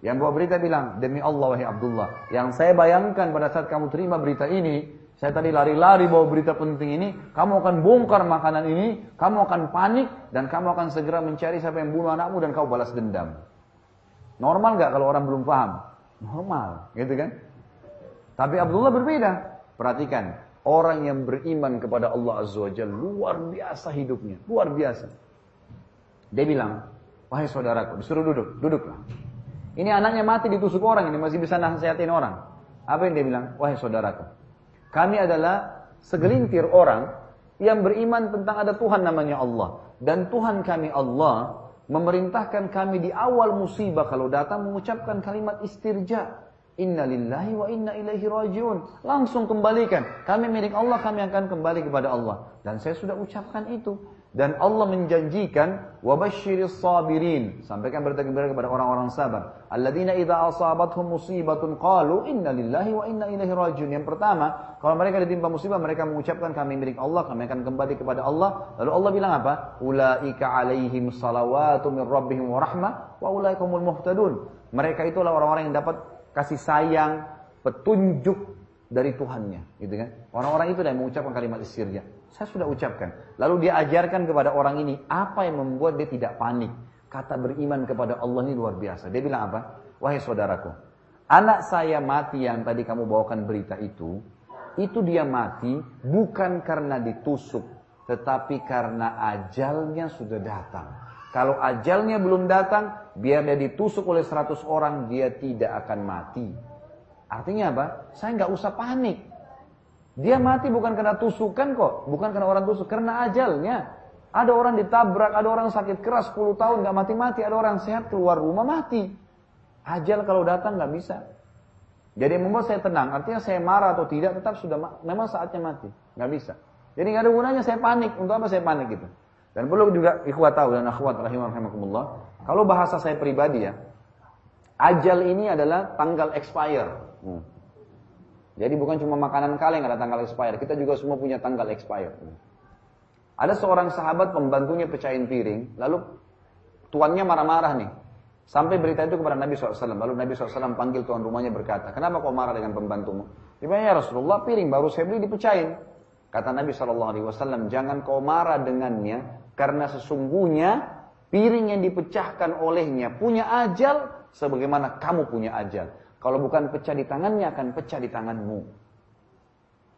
Yang bawa berita bilang, demi Allah wahai Abdullah. Yang saya bayangkan pada saat kamu terima berita ini, saya tadi lari-lari bawa berita penting ini, kamu akan bongkar makanan ini, kamu akan panik, dan kamu akan segera mencari siapa yang bunuh anakmu dan kau balas dendam. Normal nggak kalau orang belum paham? Normal, gitu kan? Tapi Abdullah berbeda. Perhatikan, orang yang beriman kepada Allah Azza wa luar biasa hidupnya, luar biasa. Dia bilang, wahai saudaraku, disuruh duduk, duduklah. Ini anaknya mati ditusuk orang, ini masih bisa nasihatin orang. Apa yang dia bilang? Wahai saudaraku, kami adalah segelintir orang yang beriman tentang ada Tuhan namanya Allah. Dan Tuhan kami Allah memerintahkan kami di awal musibah kalau datang mengucapkan kalimat istirja. Inna lillahi wa inna ilaihi rajiun. Langsung kembalikan. Kami milik Allah, kami akan kembali kepada Allah. Dan saya sudah ucapkan itu. Dan Allah menjanjikan wabashiris sabirin. Sampaikan berita gembira kepada orang-orang sabar. Alladzina idza asabathum musibatun qalu inna lillahi wa inna ilaihi rajiun. Yang pertama, kalau mereka ditimpa musibah mereka mengucapkan kami milik Allah, kami akan kembali kepada Allah. Lalu Allah bilang apa? Ulaika alaihim salawatu min rabbihim wa rahmah wa ulaikumul muhtadun. Mereka itulah orang-orang yang dapat kasih sayang, petunjuk dari Tuhannya, gitu kan? Orang-orang itu yang mengucapkan kalimat istirja. Saya sudah ucapkan. Lalu dia ajarkan kepada orang ini apa yang membuat dia tidak panik. Kata beriman kepada Allah ini luar biasa. Dia bilang apa? Wahai saudaraku, anak saya mati yang tadi kamu bawakan berita itu, itu dia mati bukan karena ditusuk, tetapi karena ajalnya sudah datang. Kalau ajalnya belum datang, biar dia ditusuk oleh 100 orang, dia tidak akan mati. Artinya apa? Saya nggak usah panik. Dia mati bukan karena tusukan kok, bukan karena orang tusuk, karena ajalnya. Ada orang ditabrak, ada orang sakit keras 10 tahun nggak mati-mati, ada orang sehat keluar rumah mati. Ajal kalau datang nggak bisa. Jadi membuat saya tenang, artinya saya marah atau tidak tetap sudah memang saatnya mati, nggak bisa. Jadi nggak ada gunanya saya panik, untuk apa saya panik gitu. Dan perlu juga ikhwat tahu dan akhwat rahimahumullah, kalau bahasa saya pribadi ya, ajal ini adalah tanggal expire. Hmm. Jadi bukan cuma makanan kaleng ada tanggal expired, kita juga semua punya tanggal expired. Ada seorang sahabat pembantunya pecahin piring, lalu tuannya marah-marah nih. Sampai berita itu kepada Nabi SAW. Lalu Nabi SAW panggil tuan rumahnya berkata, kenapa kau marah dengan pembantumu? Dia bilang, ya Rasulullah piring baru saya beli dipecahin. Kata Nabi SAW, jangan kau marah dengannya, karena sesungguhnya piring yang dipecahkan olehnya punya ajal, sebagaimana kamu punya ajal. Kalau bukan pecah di tangannya akan pecah di tanganmu.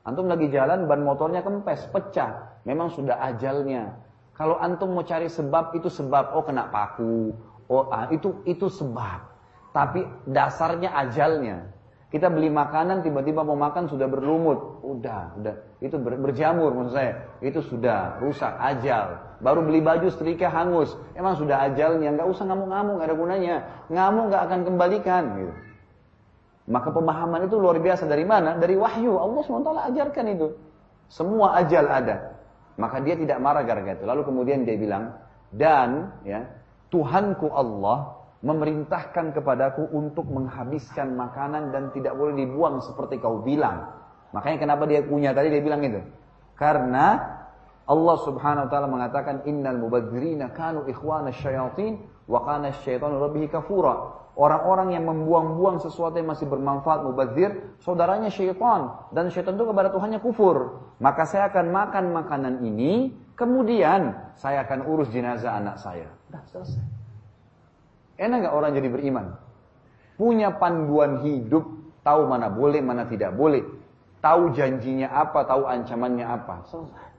Antum lagi jalan ban motornya kempes, pecah. Memang sudah ajalnya. Kalau antum mau cari sebab itu sebab, oh kena paku, oh ah, itu itu sebab. Tapi dasarnya ajalnya. Kita beli makanan tiba-tiba mau makan sudah berlumut, udah, udah itu ber, berjamur maksud saya. Itu sudah rusak ajal. Baru beli baju setrika hangus, emang sudah ajalnya. Nggak usah ngamuk-ngamuk, nggak ada gunanya. Ngamuk nggak akan kembalikan. Gitu. Maka pemahaman itu luar biasa dari mana? Dari wahyu. Allah SWT ajarkan itu. Semua ajal ada. Maka dia tidak marah gara-gara itu. Lalu kemudian dia bilang, dan ya Tuhanku Allah memerintahkan kepadaku untuk menghabiskan makanan dan tidak boleh dibuang seperti kau bilang. Makanya kenapa dia punya tadi dia bilang itu. Karena Allah Subhanahu wa taala mengatakan innal mubadzirina kanu ikhwana syayatin wa kana syaitanu rabbihi kafura. Orang-orang yang membuang-buang sesuatu yang masih bermanfaat mubazir, saudaranya syaitan. Dan syaitan itu kepada Tuhannya kufur. Maka saya akan makan makanan ini, kemudian saya akan urus jenazah anak saya. Sudah selesai. Enak gak orang jadi beriman? Punya panduan hidup, tahu mana boleh, mana tidak boleh. Tahu janjinya apa, tahu ancamannya apa. Selesai.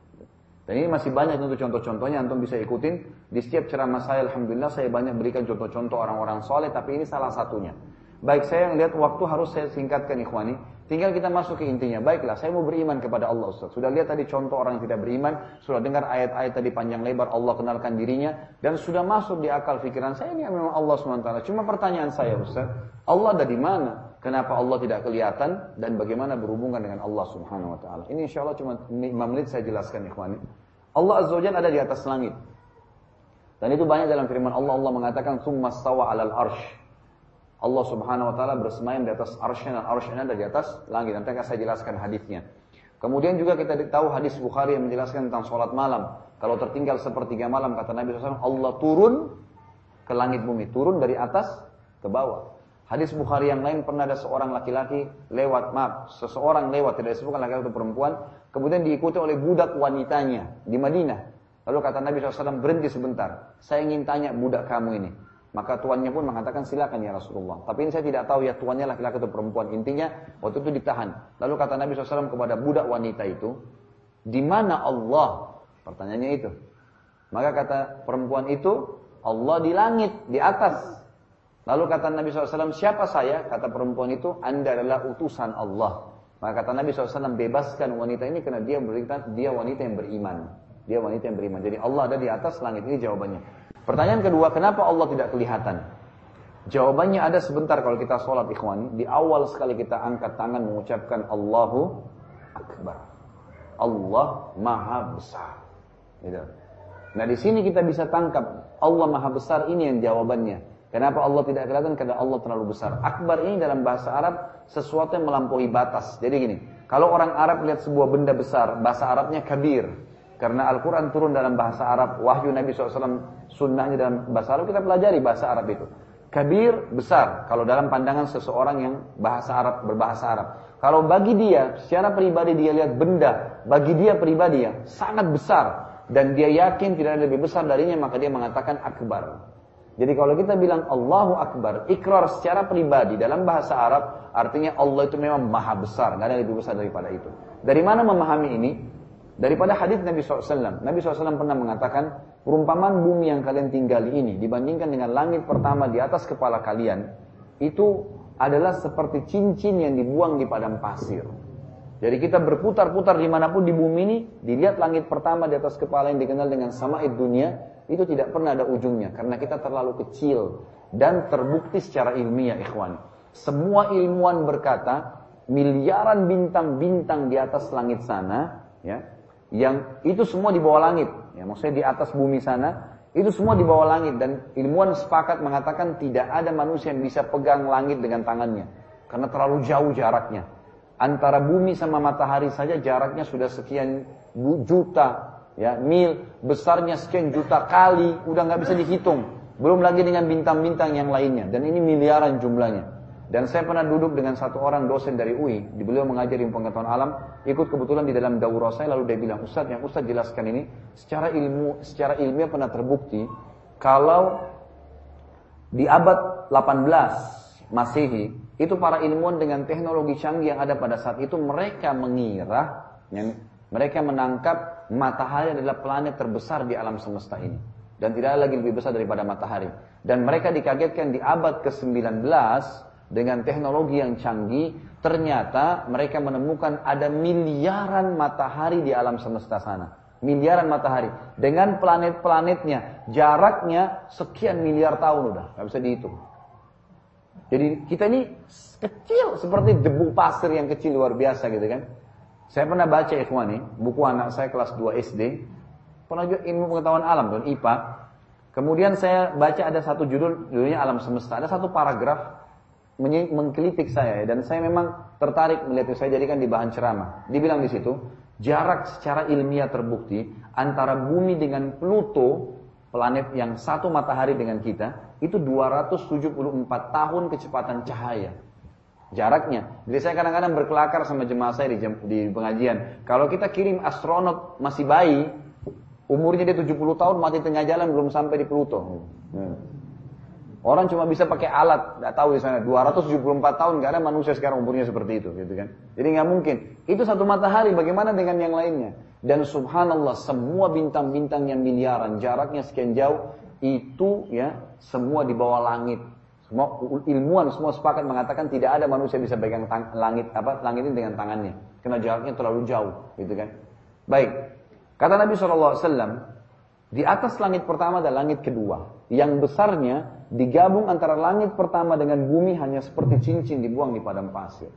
Dan ini masih banyak untuk contoh-contohnya, antum bisa ikutin. Di setiap ceramah saya, Alhamdulillah saya banyak berikan contoh-contoh orang-orang soleh, tapi ini salah satunya. Baik, saya yang lihat waktu harus saya singkatkan ikhwani. Tinggal kita masuk ke intinya. Baiklah, saya mau beriman kepada Allah Ustaz. Sudah lihat tadi contoh orang yang tidak beriman, sudah dengar ayat-ayat tadi panjang lebar Allah kenalkan dirinya, dan sudah masuk di akal pikiran saya ini memang Allah SWT. Cuma pertanyaan saya Ustaz, Allah ada di mana? Kenapa Allah tidak kelihatan dan bagaimana berhubungan dengan Allah Subhanahu wa taala. Ini insya Allah cuma 5 menit saya jelaskan ikhwani. Allah Azza wajalla ada di atas langit. Dan itu banyak dalam firman Allah Allah mengatakan summa stawa 'alal arsh. Allah Subhanahu wa taala bersemayam di atas arsy dan arsy ada di atas langit. Nanti akan saya jelaskan hadisnya. Kemudian juga kita tahu hadis Bukhari yang menjelaskan tentang sholat malam. Kalau tertinggal sepertiga malam, kata Nabi SAW, Allah turun ke langit bumi. Turun dari atas ke bawah. Hadis Bukhari yang lain pernah ada seorang laki-laki lewat, maaf, seseorang lewat, tidak disebutkan laki-laki atau perempuan, kemudian diikuti oleh budak wanitanya di Madinah. Lalu kata Nabi SAW, berhenti sebentar, saya ingin tanya budak kamu ini, Maka tuannya pun mengatakan silakan ya Rasulullah. Tapi ini saya tidak tahu ya tuannya laki-laki atau perempuan. Intinya waktu itu ditahan. Lalu kata Nabi SAW kepada budak wanita itu, di mana Allah? Pertanyaannya itu. Maka kata perempuan itu, Allah di langit, di atas. Lalu kata Nabi SAW, siapa saya? Kata perempuan itu, anda adalah utusan Allah. Maka kata Nabi SAW, bebaskan wanita ini karena dia berita, dia wanita yang beriman. Dia wanita yang beriman. Jadi Allah ada di atas langit. Ini jawabannya. Pertanyaan kedua, kenapa Allah tidak kelihatan? Jawabannya ada sebentar kalau kita sholat ikhwani. Di awal sekali kita angkat tangan mengucapkan Allahu Akbar. Allah Maha Besar. Gitu. Nah di sini kita bisa tangkap Allah Maha Besar ini yang jawabannya. Kenapa Allah tidak kelihatan? Karena Allah terlalu besar. Akbar ini dalam bahasa Arab sesuatu yang melampaui batas. Jadi gini, kalau orang Arab lihat sebuah benda besar, bahasa Arabnya kabir. Karena Al-Quran turun dalam bahasa Arab, wahyu Nabi SAW sunnahnya dalam bahasa Arab, kita pelajari bahasa Arab itu. Kabir, besar. Kalau dalam pandangan seseorang yang bahasa Arab, berbahasa Arab. Kalau bagi dia, secara pribadi dia lihat benda, bagi dia pribadi ya, sangat besar. Dan dia yakin tidak ada lebih besar darinya, maka dia mengatakan akbar. Jadi kalau kita bilang Allahu Akbar, ikrar secara pribadi dalam bahasa Arab, artinya Allah itu memang maha besar, nggak ada lebih besar daripada itu. Dari mana memahami ini? Daripada hadis Nabi SAW. Nabi SAW pernah mengatakan, perumpamaan bumi yang kalian tinggali ini dibandingkan dengan langit pertama di atas kepala kalian, itu adalah seperti cincin yang dibuang di padang pasir. Jadi kita berputar-putar di mana pun di bumi ini, dilihat langit pertama di atas kepala yang dikenal dengan sama'id dunia, itu tidak pernah ada ujungnya. Karena kita terlalu kecil dan terbukti secara ilmiah ikhwan. Semua ilmuwan berkata, miliaran bintang-bintang di atas langit sana, ya, yang itu semua di bawah langit. Ya, maksudnya di atas bumi sana, itu semua di bawah langit dan ilmuwan sepakat mengatakan tidak ada manusia yang bisa pegang langit dengan tangannya karena terlalu jauh jaraknya. Antara bumi sama matahari saja jaraknya sudah sekian juta ya mil, besarnya sekian juta kali, udah nggak bisa dihitung. Belum lagi dengan bintang-bintang yang lainnya. Dan ini miliaran jumlahnya. Dan saya pernah duduk dengan satu orang dosen dari UI, di beliau mengajari pengetahuan alam, ikut kebetulan di dalam daurah saya, lalu dia bilang, Ustaz, yang Ustaz jelaskan ini, secara ilmu, secara ilmiah pernah terbukti, kalau di abad 18 Masehi, itu para ilmuwan dengan teknologi canggih yang ada pada saat itu, mereka mengira, yang mereka menangkap matahari adalah planet terbesar di alam semesta ini. Dan tidak ada lagi lebih besar daripada matahari. Dan mereka dikagetkan di abad ke-19, dengan teknologi yang canggih, ternyata mereka menemukan ada miliaran matahari di alam semesta sana. Miliaran matahari. Dengan planet-planetnya, jaraknya sekian miliar tahun udah, nggak bisa dihitung. Jadi kita ini kecil seperti debu pasir yang kecil luar biasa gitu kan. Saya pernah baca ikhwan nih, buku anak saya kelas 2 SD, pernah juga ilmu pengetahuan alam dan IPA. Kemudian saya baca ada satu judul, judulnya Alam Semesta. Ada satu paragraf mengkritik saya dan saya memang tertarik melihat itu saya jadikan di bahan ceramah. Dibilang di situ, jarak secara ilmiah terbukti antara bumi dengan Pluto, planet yang satu matahari dengan kita, itu 274 tahun kecepatan cahaya. Jaraknya. Jadi saya kadang-kadang berkelakar sama jemaah saya di, di pengajian. Kalau kita kirim astronot masih bayi, umurnya dia 70 tahun mati tengah jalan belum sampai di Pluto. Hmm. Orang cuma bisa pakai alat, nggak tahu di sana 274 tahun ada manusia sekarang umurnya seperti itu, gitu kan? Jadi nggak mungkin. Itu satu matahari, bagaimana dengan yang lainnya? Dan subhanallah semua bintang-bintang yang miliaran, jaraknya sekian jauh, itu ya semua di bawah langit. Semua ilmuwan semua sepakat mengatakan tidak ada manusia bisa pegang langit apa langit ini dengan tangannya, karena jaraknya terlalu jauh, gitu kan? Baik. Kata Nabi SAW, di atas langit pertama dan langit kedua. Yang besarnya digabung antara langit pertama dengan bumi hanya seperti cincin dibuang di padang pasir.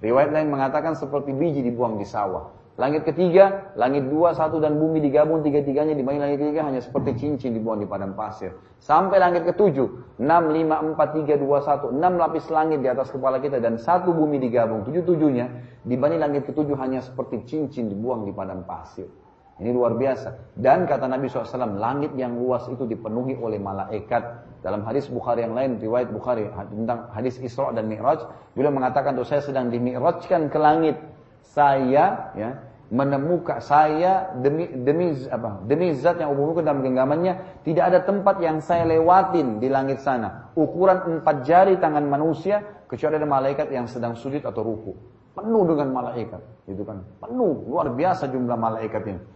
Riwayat lain mengatakan seperti biji dibuang di sawah. Langit ketiga, langit dua, satu dan bumi digabung tiga-tiganya di langit ketiga hanya seperti cincin dibuang di padang pasir. Sampai langit ketujuh, enam, lima, empat, tiga, dua, satu, enam lapis langit di atas kepala kita dan satu bumi digabung tujuh-tujuhnya dibanding langit ketujuh hanya seperti cincin dibuang di padang pasir. Ini luar biasa. Dan kata Nabi SAW, langit yang luas itu dipenuhi oleh malaikat. Dalam hadis Bukhari yang lain, riwayat Bukhari tentang hadis Isra dan Mi'raj, beliau mengatakan, tuh saya sedang dimi'rajkan ke langit. Saya ya menemukan saya demi demi apa demi zat yang umumkan dalam genggamannya tidak ada tempat yang saya lewatin di langit sana. Ukuran empat jari tangan manusia kecuali ada malaikat yang sedang sujud atau ruku. Penuh dengan malaikat gitu kan. Penuh luar biasa jumlah malaikatnya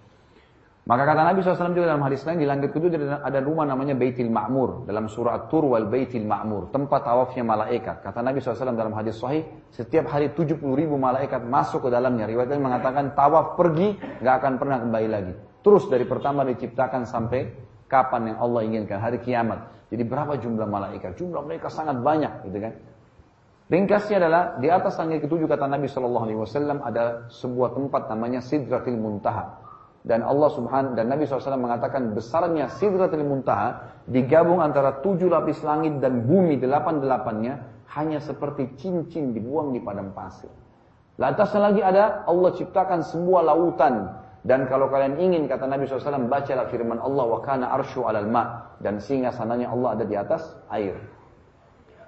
maka kata Nabi SAW juga dalam hadis lain di langit kedua ada rumah namanya Baitil Ma'mur dalam surah At-Tur wal Baitil Ma'mur tempat tawafnya malaikat. Kata Nabi SAW dalam hadis sahih setiap hari 70 ribu malaikat masuk ke dalamnya. Riwayat mengatakan tawaf pergi nggak akan pernah kembali lagi. Terus dari pertama diciptakan sampai kapan yang Allah inginkan hari kiamat. Jadi berapa jumlah malaikat? Jumlah mereka sangat banyak, gitu kan? Ringkasnya adalah di atas langit ketujuh kata Nabi Shallallahu Alaihi Wasallam ada sebuah tempat namanya Sidratil Muntaha dan Allah Subhanahu dan Nabi SAW mengatakan besarnya Sidratul Muntaha digabung antara tujuh lapis langit dan bumi delapan delapannya hanya seperti cincin dibuang di padang pasir. Lantasnya lagi ada Allah ciptakan sebuah lautan dan kalau kalian ingin kata Nabi SAW bacalah firman Allah wa kana arsyu alal ma dan singa sananya Allah ada di atas air.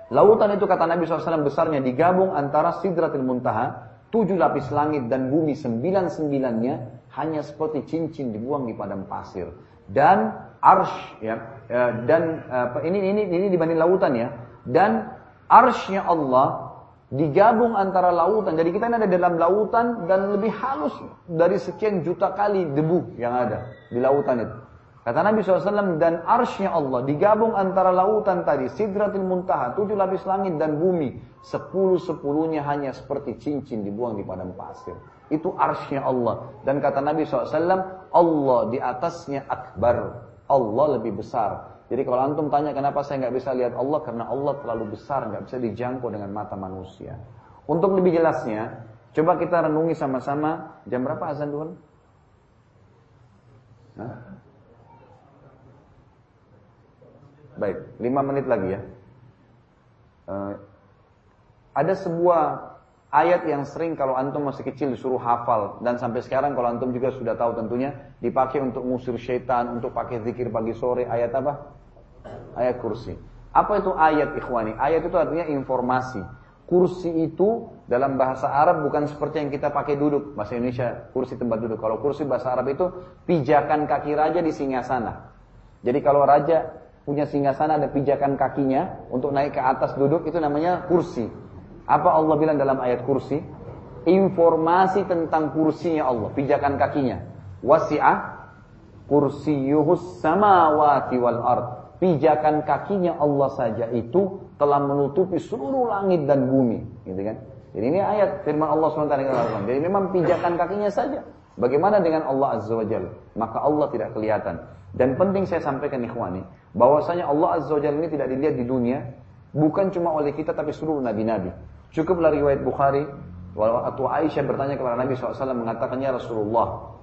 Lautan itu kata Nabi SAW besarnya digabung antara Sidratul Muntaha tujuh lapis langit dan bumi sembilan sembilannya hanya seperti cincin dibuang di padang pasir. Dan arsh ya, ya dan ini ini ini dibanding lautan ya. Dan arshnya Allah digabung antara lautan. Jadi kita ini ada dalam lautan dan lebih halus dari sekian juta kali debu yang ada di lautan itu. Kata Nabi SAW dan arshnya Allah digabung antara lautan tadi sidratil muntaha tujuh lapis langit dan bumi. Sepuluh sepuluhnya hanya seperti cincin dibuang di padang pasir itu arsnya Allah. Dan kata Nabi SAW, Allah di atasnya akbar. Allah lebih besar. Jadi kalau antum tanya kenapa saya nggak bisa lihat Allah, karena Allah terlalu besar, nggak bisa dijangkau dengan mata manusia. Untuk lebih jelasnya, coba kita renungi sama-sama. Jam berapa azan dulu? Baik, lima menit lagi ya. Uh, ada sebuah ayat yang sering kalau antum masih kecil disuruh hafal dan sampai sekarang kalau antum juga sudah tahu tentunya dipakai untuk ngusir syaitan, untuk pakai zikir pagi sore, ayat apa? Ayat kursi. Apa itu ayat ikhwani? Ayat itu artinya informasi. Kursi itu dalam bahasa Arab bukan seperti yang kita pakai duduk. Bahasa Indonesia kursi tempat duduk. Kalau kursi bahasa Arab itu pijakan kaki raja di singgasana. Jadi kalau raja punya singgasana ada pijakan kakinya untuk naik ke atas duduk itu namanya kursi. Apa Allah bilang dalam ayat kursi? Informasi tentang kursinya Allah, pijakan kakinya. Wasi'ah kursiyuhus samawati wal ard. Pijakan kakinya Allah saja itu telah menutupi seluruh langit dan bumi, gitu kan? Jadi ini ayat firman Allah SWT. Jadi memang pijakan kakinya saja. Bagaimana dengan Allah Azza wa Jalla? Maka Allah tidak kelihatan. Dan penting saya sampaikan ikhwani, bahwasanya Allah Azza wa Jalla ini tidak dilihat di dunia, bukan cuma oleh kita tapi seluruh nabi-nabi. Cukuplah riwayat Bukhari, waktu Aisyah bertanya kepada Nabi SAW mengatakannya Rasulullah,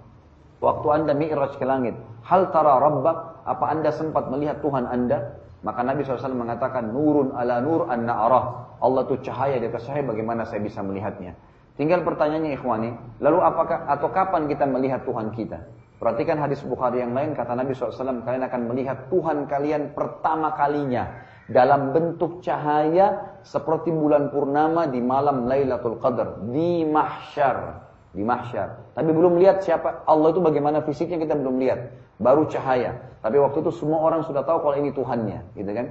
waktu anda mi'raj ke langit, hal tara rabbak, apa anda sempat melihat Tuhan anda? Maka Nabi SAW mengatakan, nurun ala nur anna arah. Allah itu cahaya di atas cahaya, bagaimana saya bisa melihatnya? Tinggal pertanyaannya ikhwani, lalu apakah atau kapan kita melihat Tuhan kita? Perhatikan hadis Bukhari yang lain, kata Nabi SAW, kalian akan melihat Tuhan kalian pertama kalinya dalam bentuk cahaya seperti bulan purnama di malam Lailatul Qadar di mahsyar di mahsyar. Tapi belum lihat siapa Allah itu bagaimana fisiknya kita belum lihat. Baru cahaya. Tapi waktu itu semua orang sudah tahu kalau ini Tuhannya gitu kan?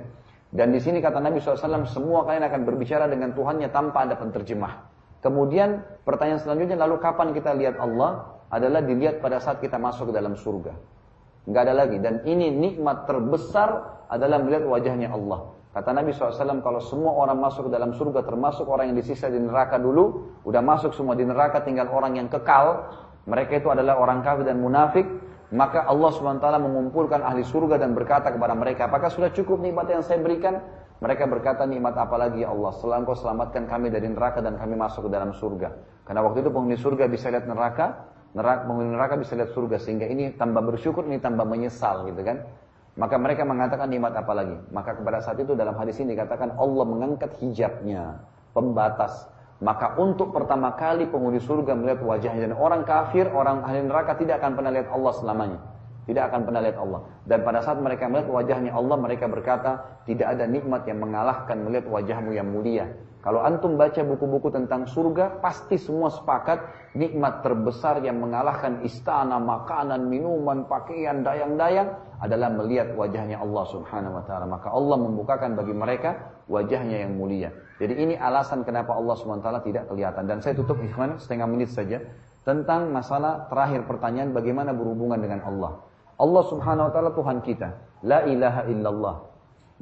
Dan di sini kata Nabi SAW semua kalian akan berbicara dengan Tuhannya tanpa ada penterjemah. Kemudian pertanyaan selanjutnya lalu kapan kita lihat Allah? Adalah dilihat pada saat kita masuk ke dalam surga nggak ada lagi dan ini nikmat terbesar adalah melihat wajahnya Allah. Kata Nabi SAW, kalau semua orang masuk ke dalam surga, termasuk orang yang disisa di neraka dulu, udah masuk semua di neraka, tinggal orang yang kekal, mereka itu adalah orang kafir dan munafik, maka Allah SWT mengumpulkan ahli surga dan berkata kepada mereka, apakah sudah cukup nikmat yang saya berikan? Mereka berkata, nikmat apa lagi ya Allah? Setelah engkau selamatkan kami dari neraka dan kami masuk ke dalam surga. Karena waktu itu penghuni surga bisa lihat neraka, neraka penghuni neraka bisa lihat surga. Sehingga ini tambah bersyukur, ini tambah menyesal gitu kan. Maka mereka mengatakan nikmat apa lagi? Maka kepada saat itu dalam hadis ini dikatakan Allah mengangkat hijabnya, pembatas. Maka untuk pertama kali penghuni surga melihat wajahnya dan orang kafir, orang ahli neraka tidak akan pernah lihat Allah selamanya. Tidak akan pernah lihat Allah. Dan pada saat mereka melihat wajahnya Allah, mereka berkata, tidak ada nikmat yang mengalahkan melihat wajahmu yang mulia. Kalau antum baca buku-buku tentang surga, pasti semua sepakat nikmat terbesar yang mengalahkan istana, makanan, minuman, pakaian, dayang-dayang adalah melihat wajahnya Allah Subhanahu wa taala. Maka Allah membukakan bagi mereka wajahnya yang mulia. Jadi ini alasan kenapa Allah Subhanahu wa taala tidak kelihatan. Dan saya tutup ikhwan setengah menit saja tentang masalah terakhir pertanyaan bagaimana berhubungan dengan Allah. Allah Subhanahu wa taala Tuhan kita. La ilaha illallah.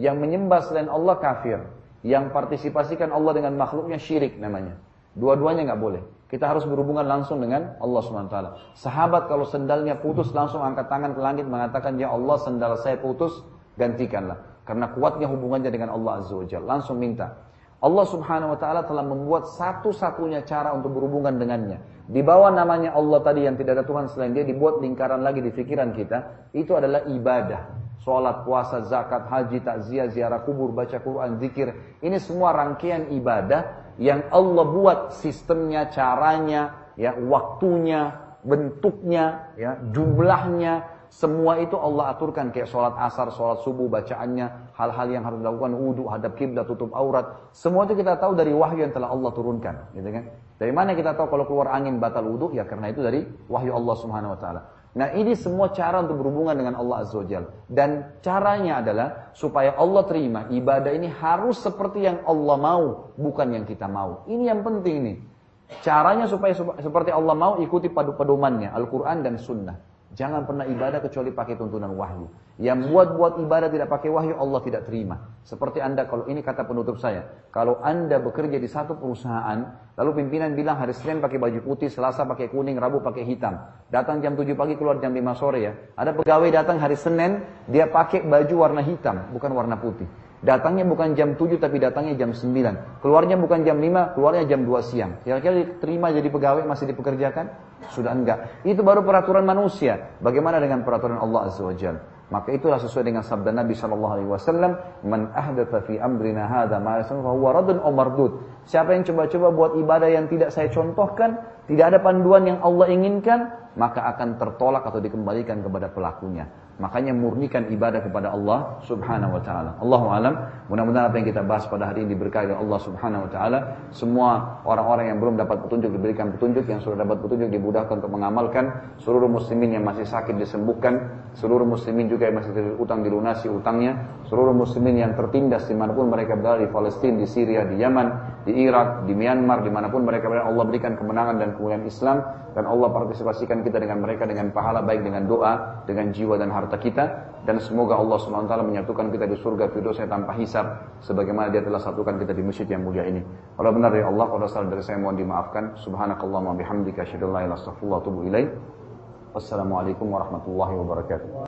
Yang menyembah selain Allah kafir. Yang partisipasikan Allah dengan makhluknya syirik namanya. Dua-duanya nggak boleh. Kita harus berhubungan langsung dengan Allah SWT. Sahabat kalau sendalnya putus langsung angkat tangan ke langit mengatakan, Ya Allah sendal saya putus, gantikanlah. Karena kuatnya hubungannya dengan Allah Azza wa Langsung minta. Allah Subhanahu wa taala telah membuat satu-satunya cara untuk berhubungan dengannya. Di bawah namanya Allah tadi yang tidak ada Tuhan selain dia dibuat lingkaran lagi di pikiran kita, itu adalah ibadah. Sholat, puasa, zakat, haji, takziah, ziarah kubur, baca Quran, zikir. Ini semua rangkaian ibadah yang Allah buat sistemnya, caranya, ya, waktunya, bentuknya, ya, jumlahnya, semua itu Allah aturkan kayak sholat asar, sholat subuh, bacaannya, hal-hal yang harus dilakukan, wudhu, hadap kiblat, tutup aurat. Semua itu kita tahu dari wahyu yang telah Allah turunkan, gitu kan? Dari mana kita tahu kalau keluar angin batal wudhu? Ya karena itu dari wahyu Allah Subhanahu Wa Taala. Nah ini semua cara untuk berhubungan dengan Allah Azza wa Dan caranya adalah supaya Allah terima ibadah ini harus seperti yang Allah mau, bukan yang kita mau. Ini yang penting nih. Caranya supaya seperti Allah mau ikuti padu pedomannya Al-Quran dan Sunnah. Jangan pernah ibadah kecuali pakai tuntunan wahyu. Yang buat-buat ibadah tidak pakai wahyu, Allah tidak terima. Seperti anda, kalau ini kata penutup saya. Kalau anda bekerja di satu perusahaan, lalu pimpinan bilang hari Senin pakai baju putih, Selasa pakai kuning, Rabu pakai hitam. Datang jam 7 pagi, keluar jam 5 sore ya. Ada pegawai datang hari Senin, dia pakai baju warna hitam, bukan warna putih. Datangnya bukan jam 7 tapi datangnya jam 9. Keluarnya bukan jam 5, keluarnya jam 2 siang. Kira-kira diterima jadi pegawai masih dipekerjakan? Sudah enggak. Itu baru peraturan manusia. Bagaimana dengan peraturan Allah Azza wa Jalla? Maka itulah sesuai dengan sabda Nabi Shallallahu Alaihi Wasallam, "Man ahdatha fi amrina hadza ma huwa radun aw mardud." Siapa yang coba-coba buat ibadah yang tidak saya contohkan, tidak ada panduan yang Allah inginkan, maka akan tertolak atau dikembalikan kepada pelakunya. Makanya murnikan ibadah kepada Allah Subhanahu wa taala. Allahu alam. Mudah-mudahan apa yang kita bahas pada hari ini diberkahi oleh Allah Subhanahu wa taala. Semua orang-orang yang belum dapat petunjuk diberikan petunjuk, yang sudah dapat petunjuk dimudahkan untuk mengamalkan. Seluruh muslimin yang masih sakit disembuhkan, seluruh muslimin juga yang masih utang dilunasi utangnya, seluruh muslimin yang tertindas di mana pun mereka berada di Palestina, di Syria, di Yaman, di Irak, di Myanmar, di mana pun mereka berada, Allah berikan kemenangan dan kemuliaan Islam dan Allah partisipasikan kita dengan mereka dengan pahala baik dengan doa, dengan jiwa dan harta harta kita dan semoga Allah SWT menyatukan kita di surga firdosnya tanpa hisab sebagaimana dia telah satukan kita di masjid yang mulia ini. Kalau benar dari Allah, kalau salah dari saya mohon dimaafkan. Subhanakallahumma bihamdika asyhadu an la ilaha illa anta Wassalamualaikum warahmatullahi wabarakatuh.